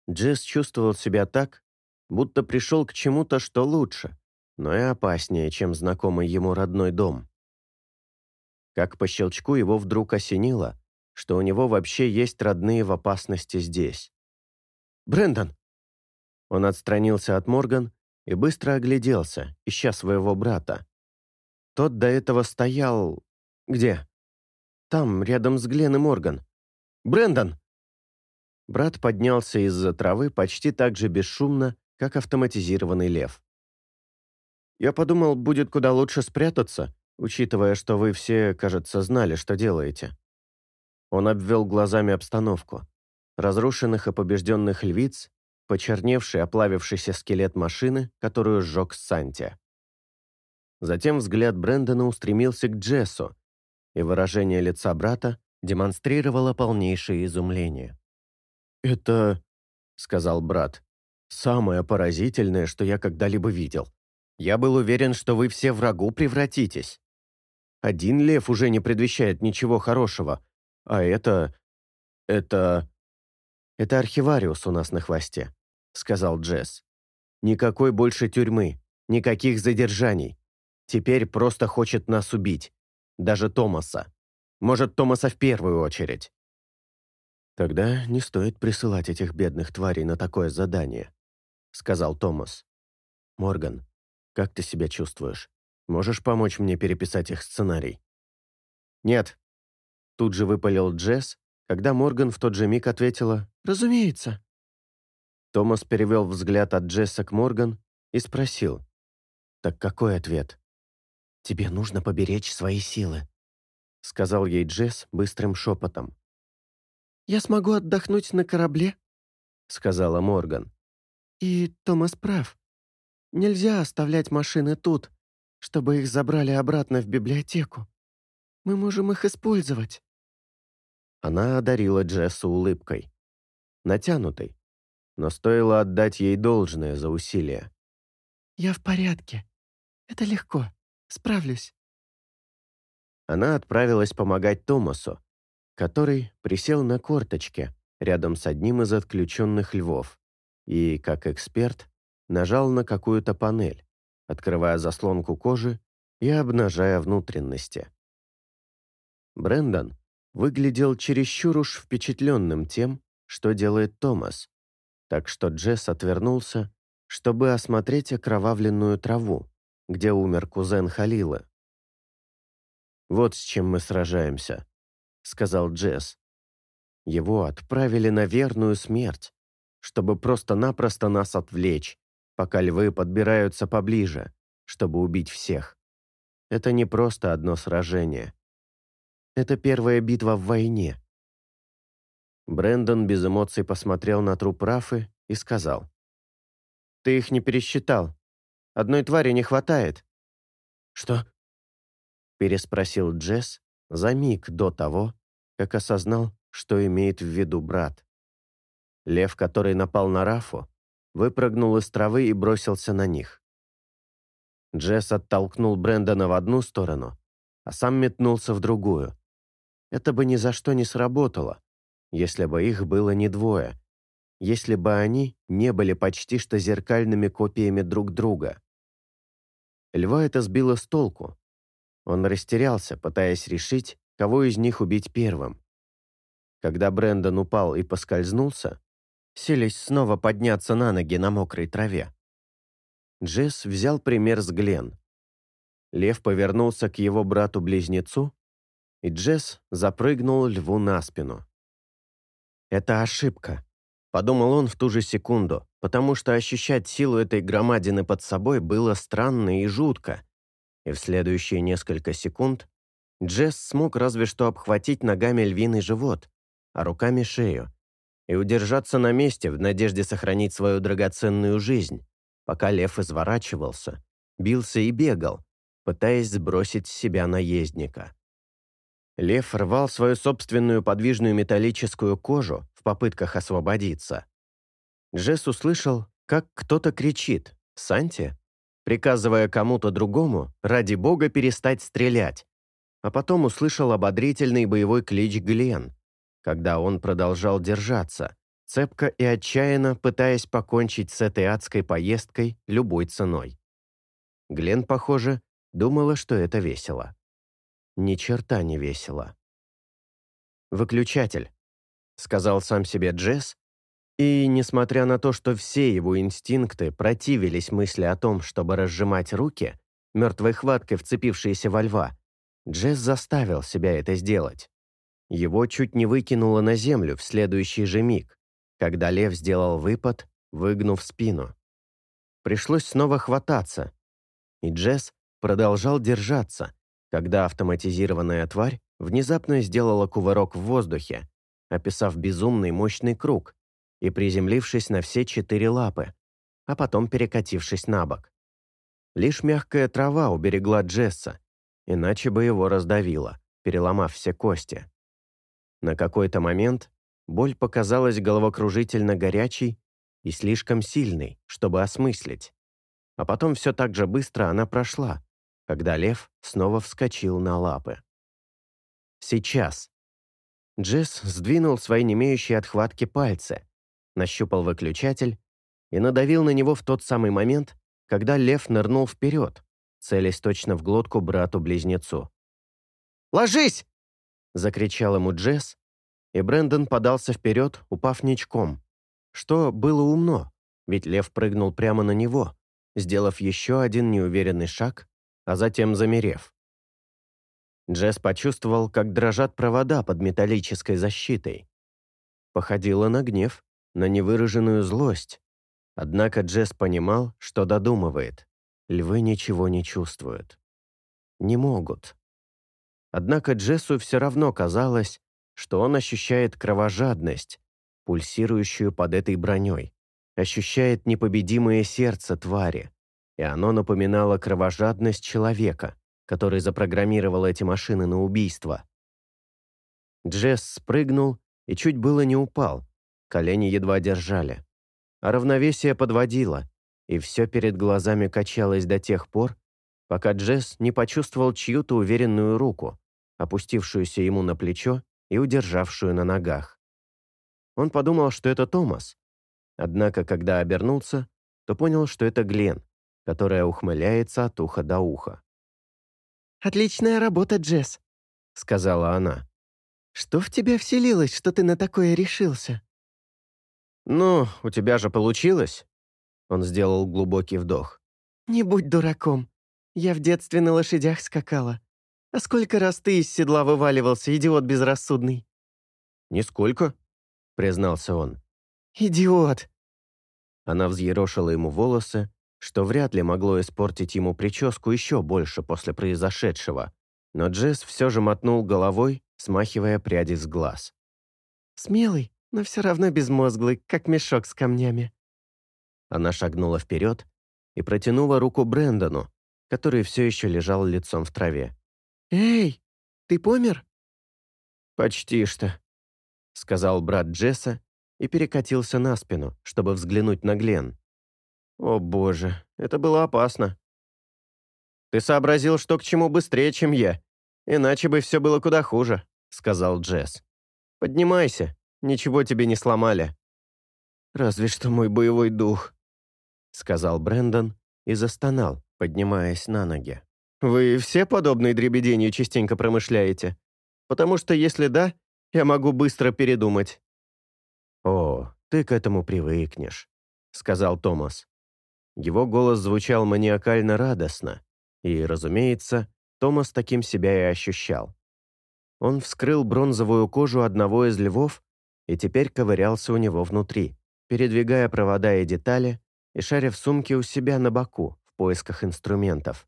Джесс чувствовал себя так, будто пришел к чему-то, что лучше, но и опаснее, чем знакомый ему родной дом. Как по щелчку его вдруг осенило, что у него вообще есть родные в опасности здесь. Брендон!» Он отстранился от Морган и быстро огляделся, ища своего брата. Тот до этого стоял... Где? Там, рядом с Глен и Морган. Брендон! Брат поднялся из-за травы почти так же бесшумно, как автоматизированный лев. «Я подумал, будет куда лучше спрятаться, учитывая, что вы все, кажется, знали, что делаете». Он обвел глазами обстановку. Разрушенных и побежденных львиц, почерневший, оплавившийся скелет машины, которую сжег Санти. Затем взгляд Брэндона устремился к Джессу, и выражение лица брата демонстрировало полнейшее изумление. «Это, — сказал брат, — самое поразительное, что я когда-либо видел. Я был уверен, что вы все врагу превратитесь. Один лев уже не предвещает ничего хорошего, а это... это... «Это архивариус у нас на хвосте», — сказал Джесс. «Никакой больше тюрьмы, никаких задержаний. Теперь просто хочет нас убить. Даже Томаса. Может, Томаса в первую очередь». «Тогда не стоит присылать этих бедных тварей на такое задание», — сказал Томас. «Морган, как ты себя чувствуешь? Можешь помочь мне переписать их сценарий?» «Нет». Тут же выпалил Джесс, когда Морган в тот же миг ответила «Разумеется». Томас перевел взгляд от Джесса к Морган и спросил «Так какой ответ?» «Тебе нужно поберечь свои силы», — сказал ей Джесс быстрым шепотом. «Я смогу отдохнуть на корабле», — сказала Морган. «И Томас прав. Нельзя оставлять машины тут, чтобы их забрали обратно в библиотеку. Мы можем их использовать». Она одарила Джессу улыбкой. Натянутой. Но стоило отдать ей должное за усилия. «Я в порядке. Это легко. Справлюсь». Она отправилась помогать Томасу, который присел на корточке рядом с одним из отключенных львов и, как эксперт, нажал на какую-то панель, открывая заслонку кожи и обнажая внутренности. Брендон выглядел чересчур уж впечатленным тем, что делает Томас, так что Джесс отвернулся, чтобы осмотреть окровавленную траву, где умер кузен Халила. «Вот с чем мы сражаемся», — сказал Джесс. «Его отправили на верную смерть, чтобы просто-напросто нас отвлечь, пока львы подбираются поближе, чтобы убить всех. Это не просто одно сражение. Это первая битва в войне. Брендон без эмоций посмотрел на труп Рафы и сказал. «Ты их не пересчитал. Одной твари не хватает». «Что?» переспросил Джесс за миг до того, как осознал, что имеет в виду брат. Лев, который напал на Рафу, выпрыгнул из травы и бросился на них. Джесс оттолкнул Брэндона в одну сторону, а сам метнулся в другую. Это бы ни за что не сработало, если бы их было не двое, если бы они не были почти что зеркальными копиями друг друга. Льва это сбило с толку. Он растерялся, пытаясь решить, кого из них убить первым. Когда Брэндон упал и поскользнулся, селись снова подняться на ноги на мокрой траве. Джесс взял пример с Глен. Лев повернулся к его брату-близнецу, и Джесс запрыгнул льву на спину. «Это ошибка», — подумал он в ту же секунду, потому что ощущать силу этой громадины под собой было странно и жутко. И в следующие несколько секунд Джесс смог разве что обхватить ногами львиный живот, а руками шею, и удержаться на месте в надежде сохранить свою драгоценную жизнь, пока лев изворачивался, бился и бегал, пытаясь сбросить с себя наездника. Лев рвал свою собственную подвижную металлическую кожу в попытках освободиться. Джесс услышал, как кто-то кричит «Санти?», приказывая кому-то другому ради бога перестать стрелять, а потом услышал ободрительный боевой клич Глен, когда он продолжал держаться, цепко и отчаянно пытаясь покончить с этой адской поездкой любой ценой. Глен, похоже, думала, что это весело. Ни черта не весело. «Выключатель», — сказал сам себе Джесс, и, несмотря на то, что все его инстинкты противились мысли о том, чтобы разжимать руки, мертвой хваткой вцепившиеся во льва, Джесс заставил себя это сделать. Его чуть не выкинуло на землю в следующий же миг, когда лев сделал выпад, выгнув спину. Пришлось снова хвататься, и Джесс продолжал держаться, когда автоматизированная тварь внезапно сделала кувырок в воздухе, описав безумный мощный круг и приземлившись на все четыре лапы, а потом перекатившись на бок. Лишь мягкая трава уберегла Джесса, иначе бы его раздавило, переломав все кости. На какой-то момент боль показалась головокружительно горячей и слишком сильной, чтобы осмыслить. А потом все так же быстро она прошла, когда лев снова вскочил на лапы. Сейчас. Джесс сдвинул свои немеющие отхватки пальцы, нащупал выключатель и надавил на него в тот самый момент, когда лев нырнул вперед, целясь точно в глотку брату-близнецу. «Ложись!» — закричал ему Джесс, и Брэндон подался вперед, упав ничком, что было умно, ведь лев прыгнул прямо на него, сделав еще один неуверенный шаг, а затем замерев. Джесс почувствовал, как дрожат провода под металлической защитой. Походило на гнев, на невыраженную злость, Однако Джесс понимал, что додумывает. Львы ничего не чувствуют. Не могут. Однако Джессу все равно казалось, что он ощущает кровожадность, пульсирующую под этой броней, ощущает непобедимое сердце твари, и оно напоминало кровожадность человека, который запрограммировал эти машины на убийство. Джесс спрыгнул и чуть было не упал, колени едва держали а равновесие подводило, и все перед глазами качалось до тех пор, пока Джесс не почувствовал чью-то уверенную руку, опустившуюся ему на плечо и удержавшую на ногах. Он подумал, что это Томас, однако, когда обернулся, то понял, что это Глен, которая ухмыляется от уха до уха. «Отличная работа, Джесс», — сказала она. «Что в тебя вселилось, что ты на такое решился?» «Ну, у тебя же получилось?» Он сделал глубокий вдох. «Не будь дураком. Я в детстве на лошадях скакала. А сколько раз ты из седла вываливался, идиот безрассудный?» «Нисколько», — признался он. «Идиот!» Она взъерошила ему волосы, что вряд ли могло испортить ему прическу еще больше после произошедшего, но Джесс все же мотнул головой, смахивая пряди с глаз. «Смелый, но все равно безмозглый, как мешок с камнями». Она шагнула вперед и протянула руку Брэндону, который все еще лежал лицом в траве. «Эй, ты помер?» «Почти что», — сказал брат Джесса и перекатился на спину, чтобы взглянуть на Глен. «О боже, это было опасно». «Ты сообразил, что к чему быстрее, чем я, иначе бы все было куда хуже», — сказал Джесс. «Поднимайся, Ничего тебе не сломали». «Разве что мой боевой дух», — сказал Брэндон и застонал, поднимаясь на ноги. «Вы все подобные дребеденью частенько промышляете? Потому что если да, я могу быстро передумать». «О, ты к этому привыкнешь», — сказал Томас. Его голос звучал маниакально радостно, и, разумеется, Томас таким себя и ощущал. Он вскрыл бронзовую кожу одного из львов и теперь ковырялся у него внутри, передвигая провода и детали и шаря в сумке у себя на боку поисках инструментов.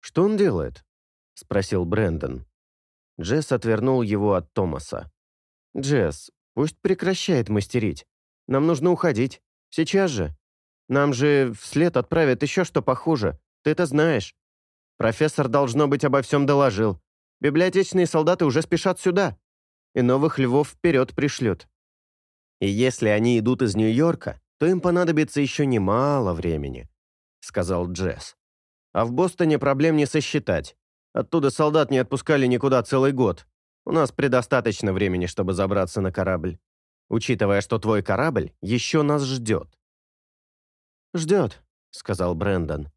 «Что он делает?» — спросил Брэндон. Джесс отвернул его от Томаса. «Джесс, пусть прекращает мастерить. Нам нужно уходить. Сейчас же. Нам же вслед отправят еще что похуже. Ты это знаешь. Профессор, должно быть, обо всем доложил. Библиотечные солдаты уже спешат сюда и новых львов вперед пришлют. И если они идут из Нью-Йорка, то им понадобится еще немало времени», — сказал Джесс. «А в Бостоне проблем не сосчитать. Оттуда солдат не отпускали никуда целый год. У нас предостаточно времени, чтобы забраться на корабль. Учитывая, что твой корабль еще нас ждет». «Ждет», — сказал Брэндон.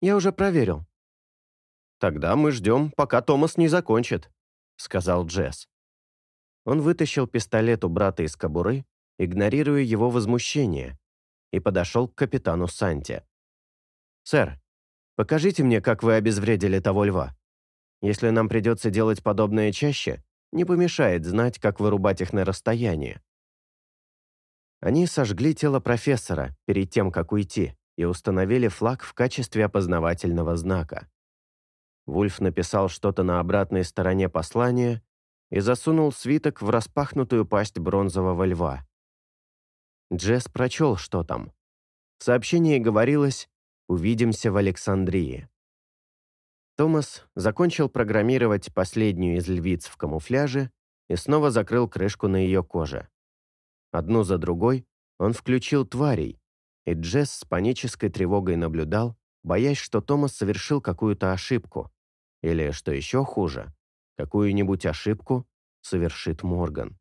«Я уже проверил». «Тогда мы ждем, пока Томас не закончит», — сказал Джесс. Он вытащил пистолет у брата из кобуры, игнорируя его возмущение, и подошел к капитану Санте. «Сэр, покажите мне, как вы обезвредили того льва. Если нам придется делать подобное чаще, не помешает знать, как вырубать их на расстоянии». Они сожгли тело профессора перед тем, как уйти, и установили флаг в качестве опознавательного знака. Вульф написал что-то на обратной стороне послания и засунул свиток в распахнутую пасть бронзового льва. Джесс прочел, что там. В сообщении говорилось «Увидимся в Александрии». Томас закончил программировать последнюю из львиц в камуфляже и снова закрыл крышку на ее коже. Одну за другой он включил тварей, и Джесс с панической тревогой наблюдал, боясь, что Томас совершил какую-то ошибку, или, что еще хуже, какую-нибудь ошибку совершит Морган.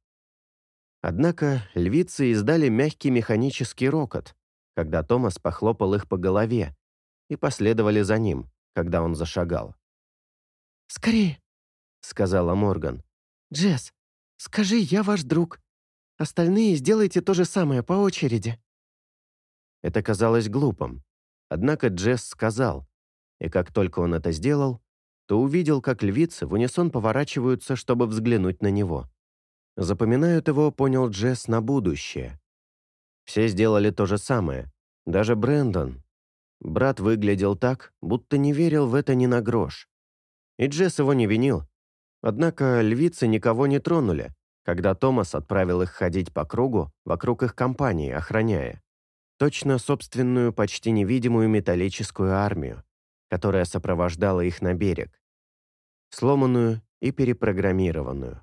Однако львицы издали мягкий механический рокот, когда Томас похлопал их по голове, и последовали за ним, когда он зашагал. «Скорее!» — сказала Морган. «Джесс, скажи, я ваш друг. Остальные сделайте то же самое по очереди». Это казалось глупым. Однако Джесс сказал, и как только он это сделал, то увидел, как львицы в унисон поворачиваются, чтобы взглянуть на него. Запоминают его, понял Джесс, на будущее. Все сделали то же самое. Даже Брэндон. Брат выглядел так, будто не верил в это ни на грош. И Джесс его не винил. Однако львицы никого не тронули, когда Томас отправил их ходить по кругу вокруг их компании, охраняя. Точно собственную, почти невидимую металлическую армию, которая сопровождала их на берег сломанную и перепрограммированную.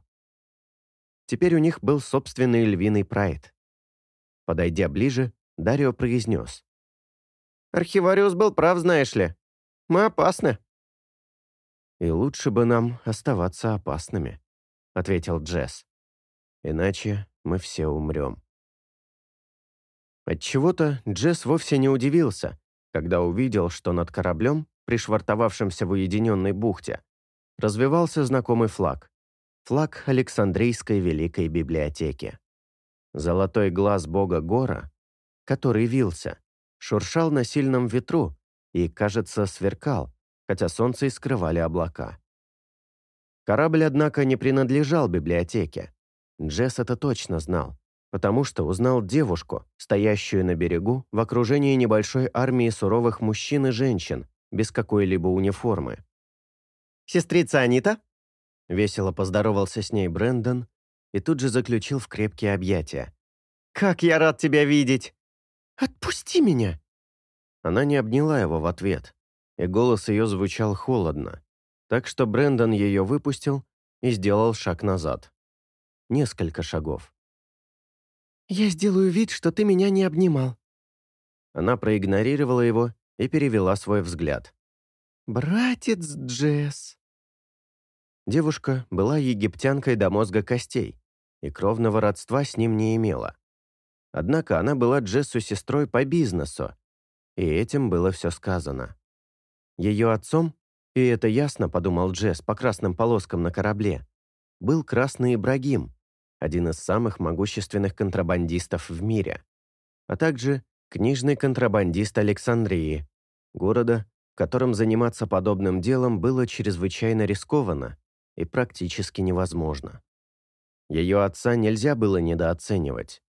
Теперь у них был собственный львиный прайд. Подойдя ближе, Дарио произнес. «Архивариус был прав, знаешь ли. Мы опасны». «И лучше бы нам оставаться опасными», — ответил Джесс. «Иначе мы все умрем». Отчего-то Джесс вовсе не удивился, когда увидел, что над кораблем, пришвартовавшимся в уединенной бухте, развивался знакомый флаг. Флаг Александрийской Великой Библиотеки. Золотой глаз бога Гора, который вился, шуршал на сильном ветру и, кажется, сверкал, хотя солнце и скрывали облака. Корабль, однако, не принадлежал библиотеке. Джесс это точно знал, потому что узнал девушку, стоящую на берегу в окружении небольшой армии суровых мужчин и женщин, без какой-либо униформы. «Сестрица Анита?» Весело поздоровался с ней Брэндон и тут же заключил в крепкие объятия. «Как я рад тебя видеть!» «Отпусти меня!» Она не обняла его в ответ, и голос ее звучал холодно, так что Брэндон ее выпустил и сделал шаг назад. Несколько шагов. «Я сделаю вид, что ты меня не обнимал». Она проигнорировала его и перевела свой взгляд. «Братец Джесс!» Девушка была египтянкой до мозга костей и кровного родства с ним не имела. Однако она была Джессу сестрой по бизнесу, и этим было все сказано. Ее отцом, и это ясно, подумал Джесс по красным полоскам на корабле, был Красный Ибрагим, один из самых могущественных контрабандистов в мире, а также книжный контрабандист Александрии, города, которым заниматься подобным делом было чрезвычайно рискованно и практически невозможно. Ее отца нельзя было недооценивать.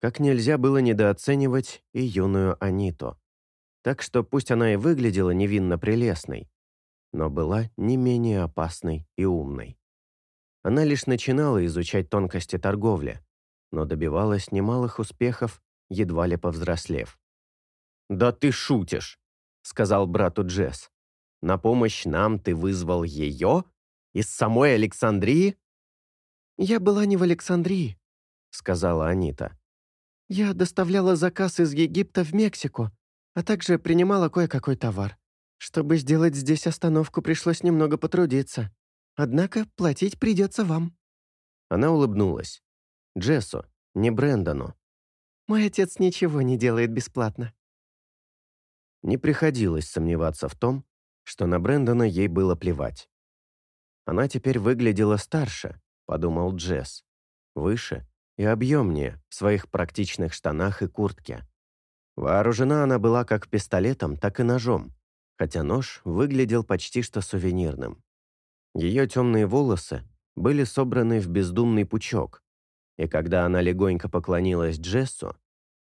Как нельзя было недооценивать и юную Аниту. Так что пусть она и выглядела невинно прелестной, но была не менее опасной и умной. Она лишь начинала изучать тонкости торговли, но добивалась немалых успехов, едва ли повзрослев. «Да ты шутишь!» сказал брату Джесс. «На помощь нам ты вызвал ее? Из самой Александрии?» «Я была не в Александрии», — сказала Анита. «Я доставляла заказ из Египта в Мексику, а также принимала кое-какой товар. Чтобы сделать здесь остановку, пришлось немного потрудиться. Однако платить придется вам». Она улыбнулась. Джессу, не Брэндону. «Мой отец ничего не делает бесплатно. Не приходилось сомневаться в том, что на Брэндона ей было плевать. Она теперь выглядела старше, подумал Джесс, выше и объемнее в своих практичных штанах и куртке. Вооружена она была как пистолетом, так и ножом, хотя нож выглядел почти что сувенирным. Ее темные волосы были собраны в бездумный пучок, И когда она легонько поклонилась Джессу,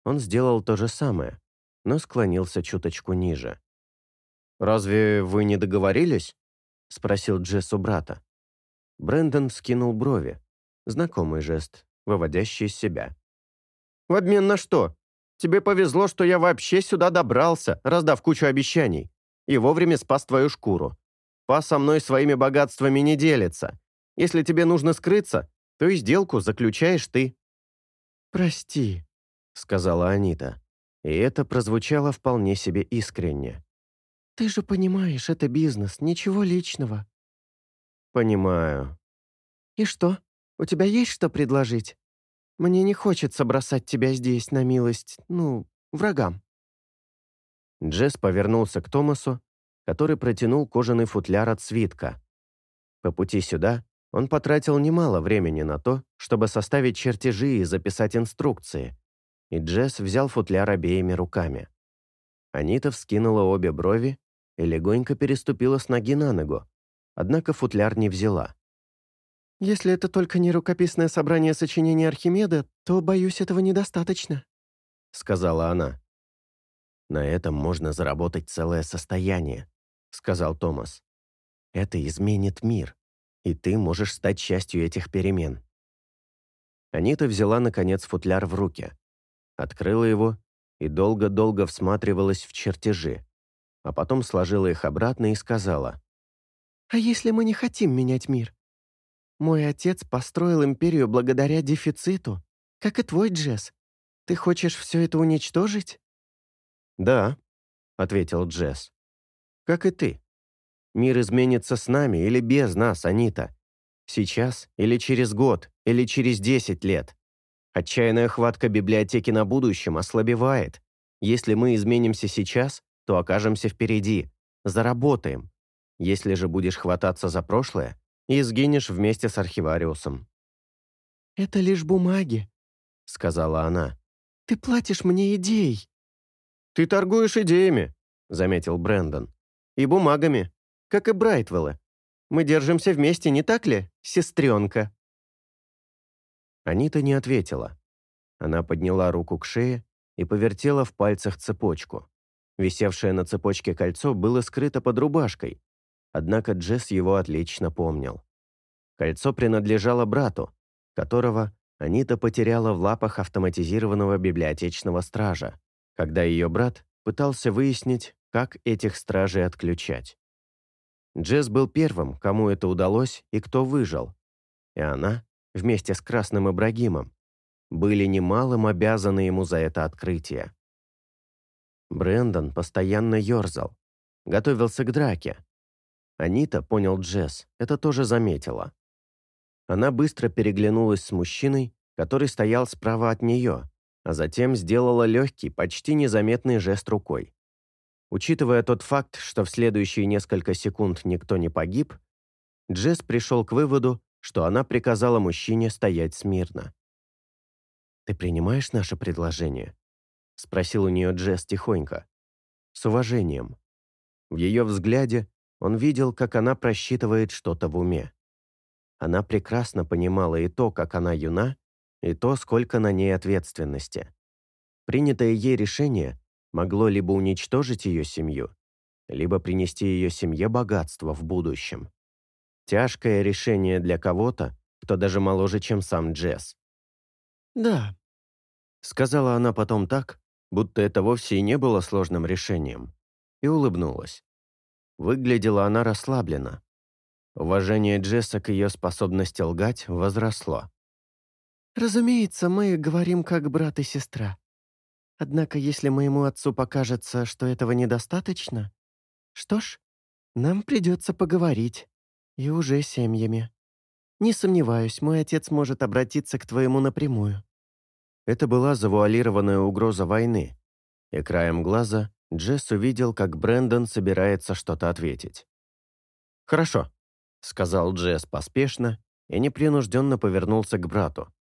он сделал то же самое, но склонился чуточку ниже. «Разве вы не договорились?» — спросил Джесс у брата. Брэндон вскинул брови. Знакомый жест, выводящий из себя. «В обмен на что? Тебе повезло, что я вообще сюда добрался, раздав кучу обещаний, и вовремя спас твою шкуру. Па со мной своими богатствами не делится. Если тебе нужно скрыться, то и сделку заключаешь ты». «Прости», — сказала Анита. И это прозвучало вполне себе искренне. «Ты же понимаешь, это бизнес, ничего личного». «Понимаю». «И что, у тебя есть что предложить? Мне не хочется бросать тебя здесь на милость, ну, врагам». Джесс повернулся к Томасу, который протянул кожаный футляр от свитка. По пути сюда он потратил немало времени на то, чтобы составить чертежи и записать инструкции, и Джесс взял футляр обеими руками. Анита вскинула обе брови и легонько переступила с ноги на ногу, однако футляр не взяла. «Если это только не рукописное собрание сочинений Архимеда, то, боюсь, этого недостаточно», — сказала она. «На этом можно заработать целое состояние», — сказал Томас. «Это изменит мир, и ты можешь стать частью этих перемен». Анита взяла, наконец, футляр в руки, открыла его и долго-долго всматривалась в чертежи, а потом сложила их обратно и сказала. «А если мы не хотим менять мир? Мой отец построил империю благодаря дефициту, как и твой Джесс. Ты хочешь все это уничтожить?» «Да», — ответил Джесс. «Как и ты. Мир изменится с нами или без нас, Анита. Сейчас или через год, или через десять лет. Отчаянная хватка библиотеки на будущем ослабевает. Если мы изменимся сейчас, то окажемся впереди, заработаем. Если же будешь хвататься за прошлое, и сгинешь вместе с архивариусом». «Это лишь бумаги», — сказала она. «Ты платишь мне идеей». «Ты торгуешь идеями», — заметил Брэндон. «И бумагами, как и Брайтвеллы. Мы держимся вместе, не так ли, сестренка?» Анита не ответила. Она подняла руку к шее и повертела в пальцах цепочку. Висевшее на цепочке кольцо было скрыто под рубашкой, однако Джесс его отлично помнил. Кольцо принадлежало брату, которого Анита потеряла в лапах автоматизированного библиотечного стража, когда ее брат пытался выяснить, как этих стражей отключать. Джесс был первым, кому это удалось и кто выжил, и она, вместе с Красным Ибрагимом, были немалым обязаны ему за это открытие. Брендон постоянно ерзал, готовился к драке, Анита, понял Джесс, это тоже заметила. Она быстро переглянулась с мужчиной, который стоял справа от нее, а затем сделала легкий, почти незаметный жест рукой. Учитывая тот факт, что в следующие несколько секунд никто не погиб, Джесс пришел к выводу, что она приказала мужчине стоять смирно. «Ты принимаешь наше предложение?» — спросил у нее Джесс тихонько. С уважением. В ее взгляде он видел, как она просчитывает что-то в уме. Она прекрасно понимала и то, как она юна, и то, сколько на ней ответственности. Принятое ей решение могло либо уничтожить ее семью, либо принести ее семье богатство в будущем. Тяжкое решение для кого-то, кто даже моложе, чем сам Джесс. «Да», — сказала она потом так, будто это вовсе и не было сложным решением, и улыбнулась. Выглядела она расслабленно. Уважение Джесса к ее способности лгать возросло. «Разумеется, мы говорим как брат и сестра. Однако, если моему отцу покажется, что этого недостаточно, что ж, нам придется поговорить, и уже семьями. Не сомневаюсь, мой отец может обратиться к твоему напрямую». Это была завуалированная угроза войны, и краем глаза Джесс увидел, как Брэндон собирается что-то ответить. «Хорошо», — сказал Джесс поспешно и непринужденно повернулся к брату.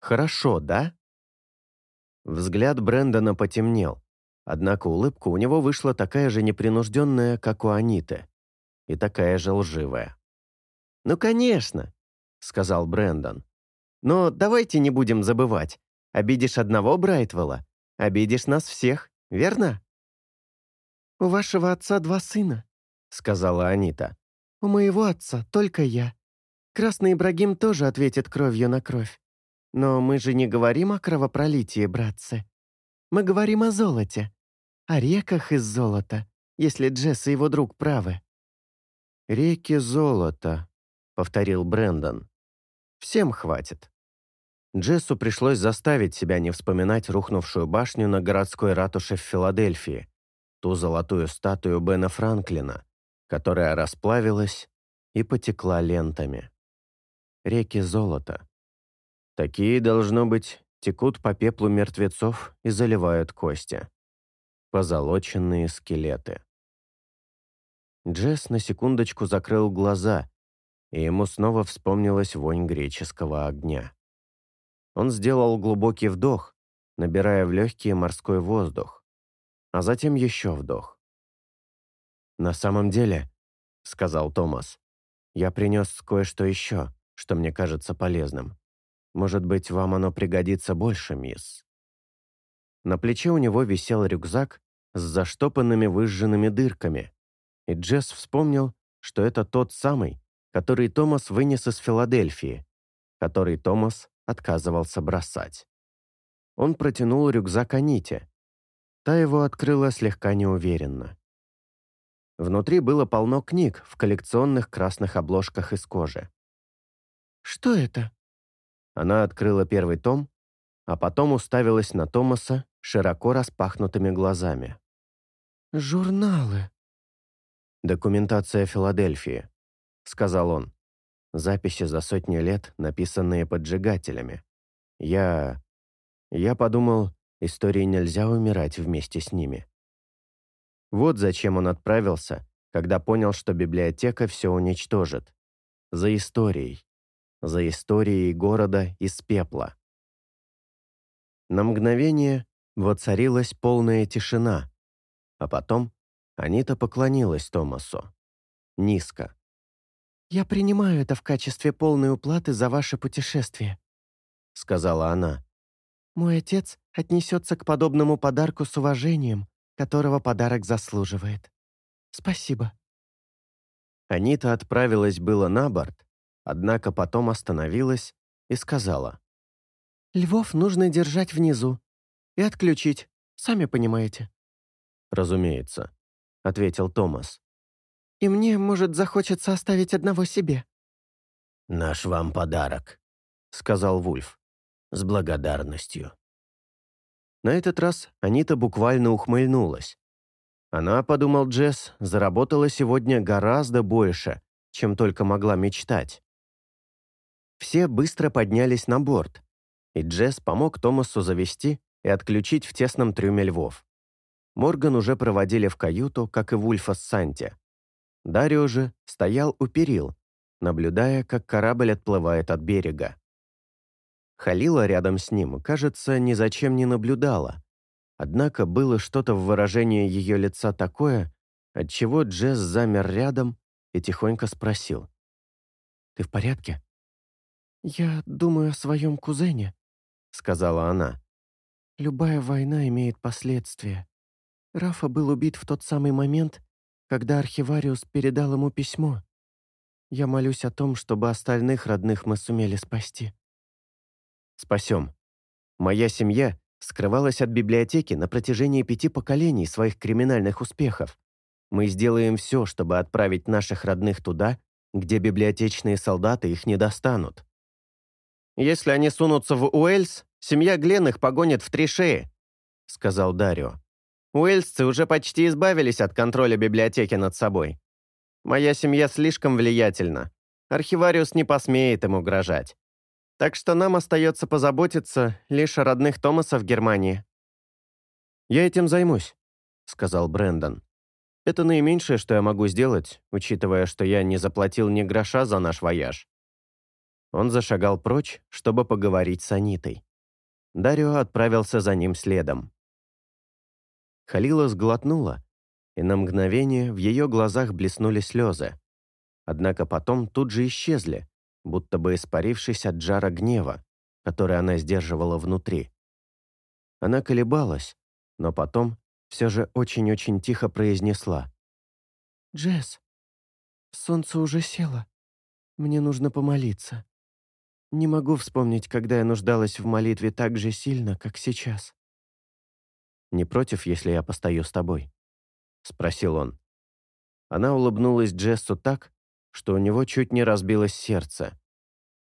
«Хорошо, да?» Взгляд Брэндона потемнел, однако улыбка у него вышла такая же непринужденная, как у Аниты, и такая же лживая. «Ну, конечно», — сказал Брэндон. Но давайте не будем забывать. Обидишь одного Брайтвелла, обидишь нас всех, верно?» «У вашего отца два сына», — сказала Анита. «У моего отца только я. Красный Ибрагим тоже ответит кровью на кровь. Но мы же не говорим о кровопролитии, братцы. Мы говорим о золоте, о реках из золота, если Джесс и его друг правы». «Реки золота», — повторил Брэндон. «Всем хватит». Джессу пришлось заставить себя не вспоминать рухнувшую башню на городской ратуше в Филадельфии, ту золотую статую Бена Франклина, которая расплавилась и потекла лентами. Реки золота. Такие, должно быть, текут по пеплу мертвецов и заливают кости. Позолоченные скелеты. Джесс на секундочку закрыл глаза, и ему снова вспомнилась вонь греческого огня. Он сделал глубокий вдох, набирая в легкие морской воздух, а затем еще вдох. «На самом деле», — сказал Томас, — «я принес кое-что еще, что мне кажется полезным. Может быть, вам оно пригодится больше, мисс». На плече у него висел рюкзак с заштопанными выжженными дырками, и Джесс вспомнил, что это тот самый, который Томас вынес из Филадельфии, который Томас отказывался бросать. Он протянул рюкзак Аните. Та его открыла слегка неуверенно. Внутри было полно книг в коллекционных красных обложках из кожи. «Что это?» Она открыла первый том, а потом уставилась на Томаса широко распахнутыми глазами. «Журналы». «Документация Филадельфии», — сказал он. Записи за сотни лет, написанные поджигателями. Я... Я подумал, истории нельзя умирать вместе с ними. Вот зачем он отправился, когда понял, что библиотека все уничтожит. За историей. За историей города из пепла. На мгновение воцарилась полная тишина, а потом Анита поклонилась Томасу. Низко. «Я принимаю это в качестве полной уплаты за ваше путешествие», — сказала она. «Мой отец отнесется к подобному подарку с уважением, которого подарок заслуживает. Спасибо». Анита отправилась было на борт, однако потом остановилась и сказала. «Львов нужно держать внизу и отключить, сами понимаете». «Разумеется», — ответил Томас. И мне, может, захочется оставить одного себе». «Наш вам подарок», — сказал Вульф. «С благодарностью». На этот раз Анита буквально ухмыльнулась. Она, подумал Джесс, заработала сегодня гораздо больше, чем только могла мечтать. Все быстро поднялись на борт, и Джесс помог Томасу завести и отключить в тесном трюме львов. Морган уже проводили в каюту, как и Вульфа с Санти. Дарио же стоял у перил, наблюдая, как корабль отплывает от берега. Халила рядом с ним, кажется, ни зачем не наблюдала. Однако было что-то в выражении ее лица такое, отчего Джесс замер рядом и тихонько спросил. «Ты в порядке?» «Я думаю о своем кузене», — сказала она. «Любая война имеет последствия. Рафа был убит в тот самый момент, когда архивариус передал ему письмо. Я молюсь о том, чтобы остальных родных мы сумели спасти. Спасем. Моя семья скрывалась от библиотеки на протяжении пяти поколений своих криминальных успехов. Мы сделаем все, чтобы отправить наших родных туда, где библиотечные солдаты их не достанут. «Если они сунутся в Уэльс, семья Глен их погонит в три шеи», — сказал Дарио. Уэльсцы уже почти избавились от контроля библиотеки над собой. Моя семья слишком влиятельна. Архивариус не посмеет им угрожать. Так что нам остается позаботиться лишь о родных Томаса в Германии. «Я этим займусь», — сказал Брэндон. «Это наименьшее, что я могу сделать, учитывая, что я не заплатил ни гроша за наш вояж». Он зашагал прочь, чтобы поговорить с Анитой. Дарио отправился за ним следом. Халила сглотнула, и на мгновение в ее глазах блеснули слезы. Однако потом тут же исчезли, будто бы испарившись от жара гнева, который она сдерживала внутри. Она колебалась, но потом все же очень-очень тихо произнесла. «Джесс, солнце уже село. Мне нужно помолиться. Не могу вспомнить, когда я нуждалась в молитве так же сильно, как сейчас». «Не против, если я постою с тобой?» — спросил он. Она улыбнулась Джессу так, что у него чуть не разбилось сердце.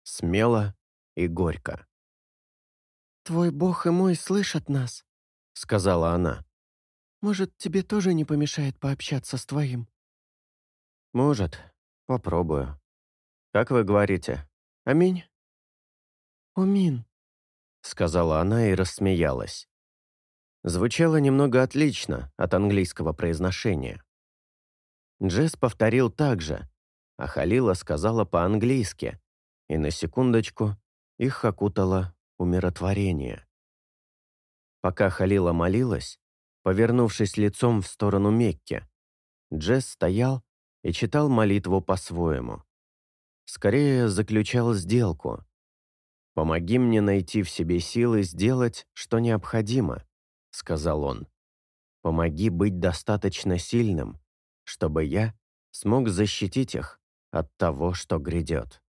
Смело и горько. «Твой бог и мой слышат нас», — сказала она. «Может, тебе тоже не помешает пообщаться с твоим?» «Может. Попробую. Как вы говорите? Аминь?» «Умин», — сказала она и рассмеялась. Звучало немного отлично от английского произношения. Джесс повторил так же, а Халила сказала по-английски, и на секундочку их окутало умиротворение. Пока Халила молилась, повернувшись лицом в сторону Мекки, Джесс стоял и читал молитву по-своему. Скорее заключал сделку. «Помоги мне найти в себе силы сделать, что необходимо», — сказал он. «Помоги быть достаточно сильным, чтобы я смог защитить их от того, что грядет».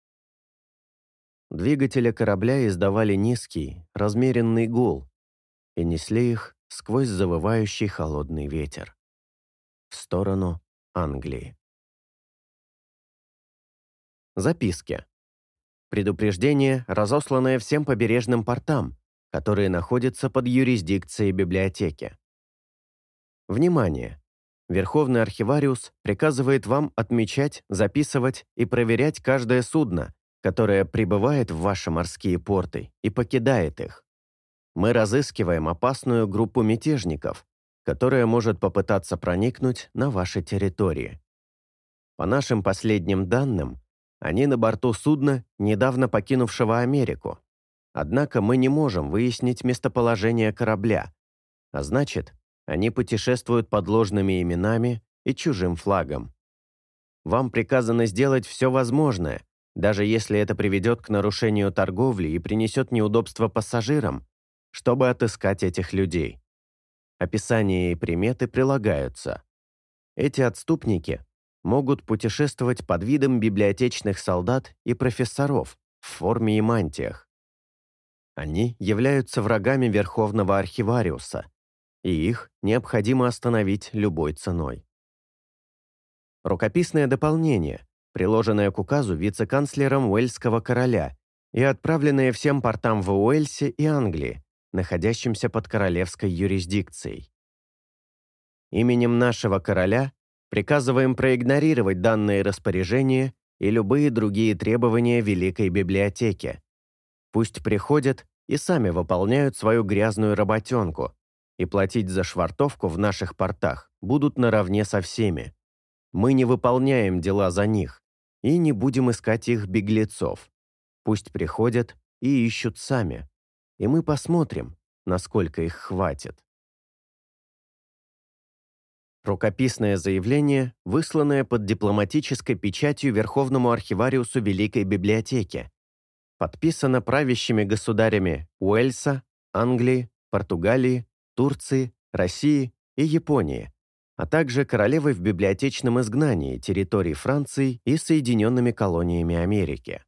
Двигатели корабля издавали низкий, размеренный гул и несли их сквозь завывающий холодный ветер. В сторону Англии. Записки. Предупреждение, разосланное всем побережным портам, которые находятся под юрисдикцией библиотеки. Внимание! Верховный архивариус приказывает вам отмечать, записывать и проверять каждое судно, которое прибывает в ваши морские порты и покидает их. Мы разыскиваем опасную группу мятежников, которая может попытаться проникнуть на ваши территории. По нашим последним данным, они на борту судна, недавно покинувшего Америку. Однако мы не можем выяснить местоположение корабля, а значит, они путешествуют под ложными именами и чужим флагом. Вам приказано сделать все возможное, даже если это приведет к нарушению торговли и принесет неудобства пассажирам, чтобы отыскать этих людей. Описание и приметы прилагаются. Эти отступники могут путешествовать под видом библиотечных солдат и профессоров в форме и мантиях. Они являются врагами Верховного Архивариуса, и их необходимо остановить любой ценой. Рукописное дополнение, приложенное к указу вице-канцлером Уэльского короля и отправленное всем портам в Уэльсе и Англии, находящимся под королевской юрисдикцией. Именем нашего короля приказываем проигнорировать данные распоряжения и любые другие требования Великой Библиотеки. Пусть приходят и сами выполняют свою грязную работенку, и платить за швартовку в наших портах будут наравне со всеми. Мы не выполняем дела за них и не будем искать их беглецов. Пусть приходят и ищут сами, и мы посмотрим, насколько их хватит. Рукописное заявление, высланное под дипломатической печатью Верховному архивариусу Великой Библиотеки, подписано правящими государями Уэльса, Англии, Португалии, Турции, России и Японии, а также королевой в библиотечном изгнании территорий Франции и Соединенными колониями Америки.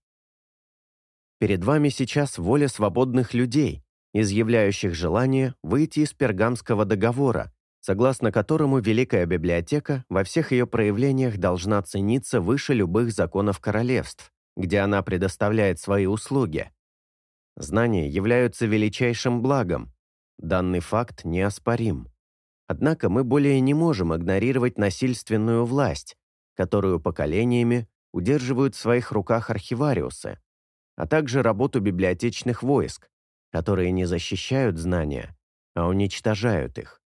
Перед вами сейчас воля свободных людей, изъявляющих желание выйти из Пергамского договора, согласно которому Великая Библиотека во всех ее проявлениях должна цениться выше любых законов королевств, где она предоставляет свои услуги. Знания являются величайшим благом, Данный факт неоспорим. Однако мы более не можем игнорировать насильственную власть, которую поколениями удерживают в своих руках архивариусы, а также работу библиотечных войск, которые не защищают знания, а уничтожают их.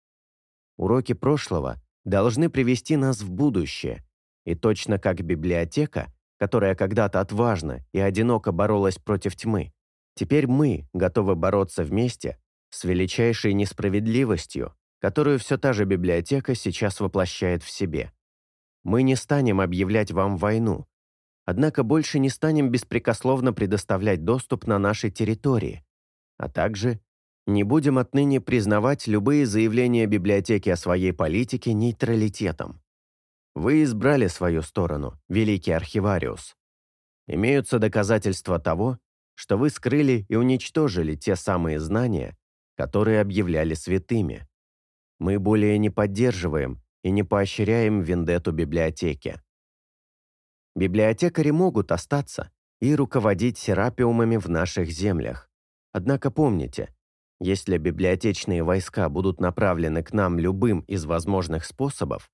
Уроки прошлого должны привести нас в будущее, и точно как библиотека, которая когда-то отважно и одиноко боролась против тьмы, теперь мы готовы бороться вместе с величайшей несправедливостью, которую все та же библиотека сейчас воплощает в себе. Мы не станем объявлять вам войну, однако больше не станем беспрекословно предоставлять доступ на нашей территории, а также не будем отныне признавать любые заявления библиотеки о своей политике нейтралитетом. Вы избрали свою сторону, великий архивариус. Имеются доказательства того, что вы скрыли и уничтожили те самые знания, которые объявляли святыми. Мы более не поддерживаем и не поощряем вендетту библиотеки. Библиотекари могут остаться и руководить серапиумами в наших землях. Однако помните, если библиотечные войска будут направлены к нам любым из возможных способов,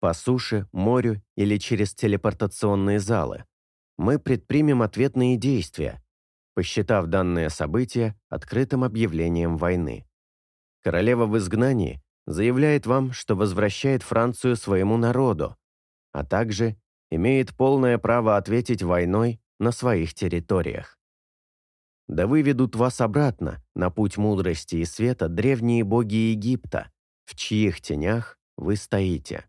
по суше, морю или через телепортационные залы, мы предпримем ответные действия, посчитав данное событие открытым объявлением войны. Королева в изгнании заявляет вам, что возвращает Францию своему народу, а также имеет полное право ответить войной на своих территориях. Да выведут вас обратно на путь мудрости и света древние боги Египта, в чьих тенях вы стоите.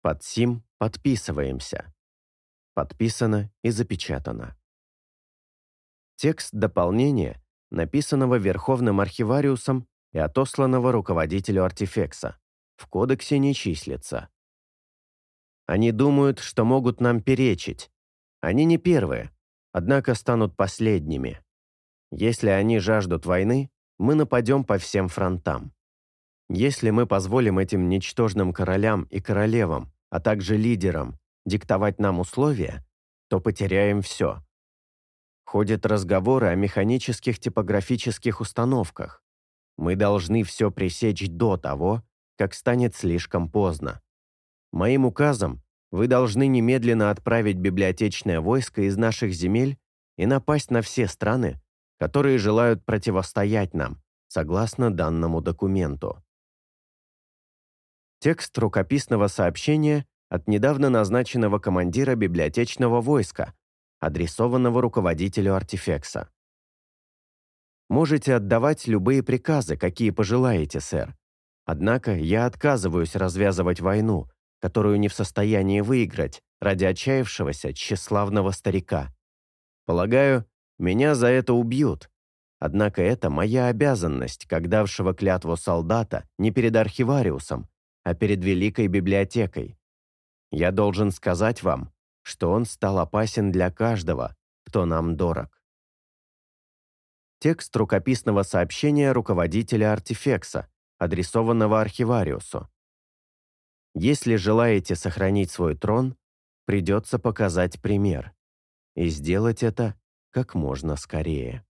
Под сим подписываемся. Подписано и запечатано. Текст дополнения, написанного Верховным архивариусом и отосланного руководителю артефекса, в кодексе не числится. Они думают, что могут нам перечить. Они не первые, однако станут последними. Если они жаждут войны, мы нападем по всем фронтам. Если мы позволим этим ничтожным королям и королевам, а также лидерам, диктовать нам условия, то потеряем все. Ходят разговоры о механических типографических установках. Мы должны все пресечь до того, как станет слишком поздно. Моим указом вы должны немедленно отправить библиотечное войско из наших земель и напасть на все страны, которые желают противостоять нам, согласно данному документу. Текст рукописного сообщения от недавно назначенного командира библиотечного войска, адресованного руководителю артефекса. Можете отдавать любые приказы, какие пожелаете, сэр. Однако я отказываюсь развязывать войну, которую не в состоянии выиграть ради отчаявшегося тщеславного старика. Полагаю, меня за это убьют. Однако это моя обязанность, как давшего клятву солдата не перед архивариусом, а перед Великой библиотекой. Я должен сказать вам, что он стал опасен для каждого, кто нам дорог. Текст рукописного сообщения руководителя артефекса, адресованного архивариусу. Если желаете сохранить свой трон, придется показать пример. И сделать это как можно скорее.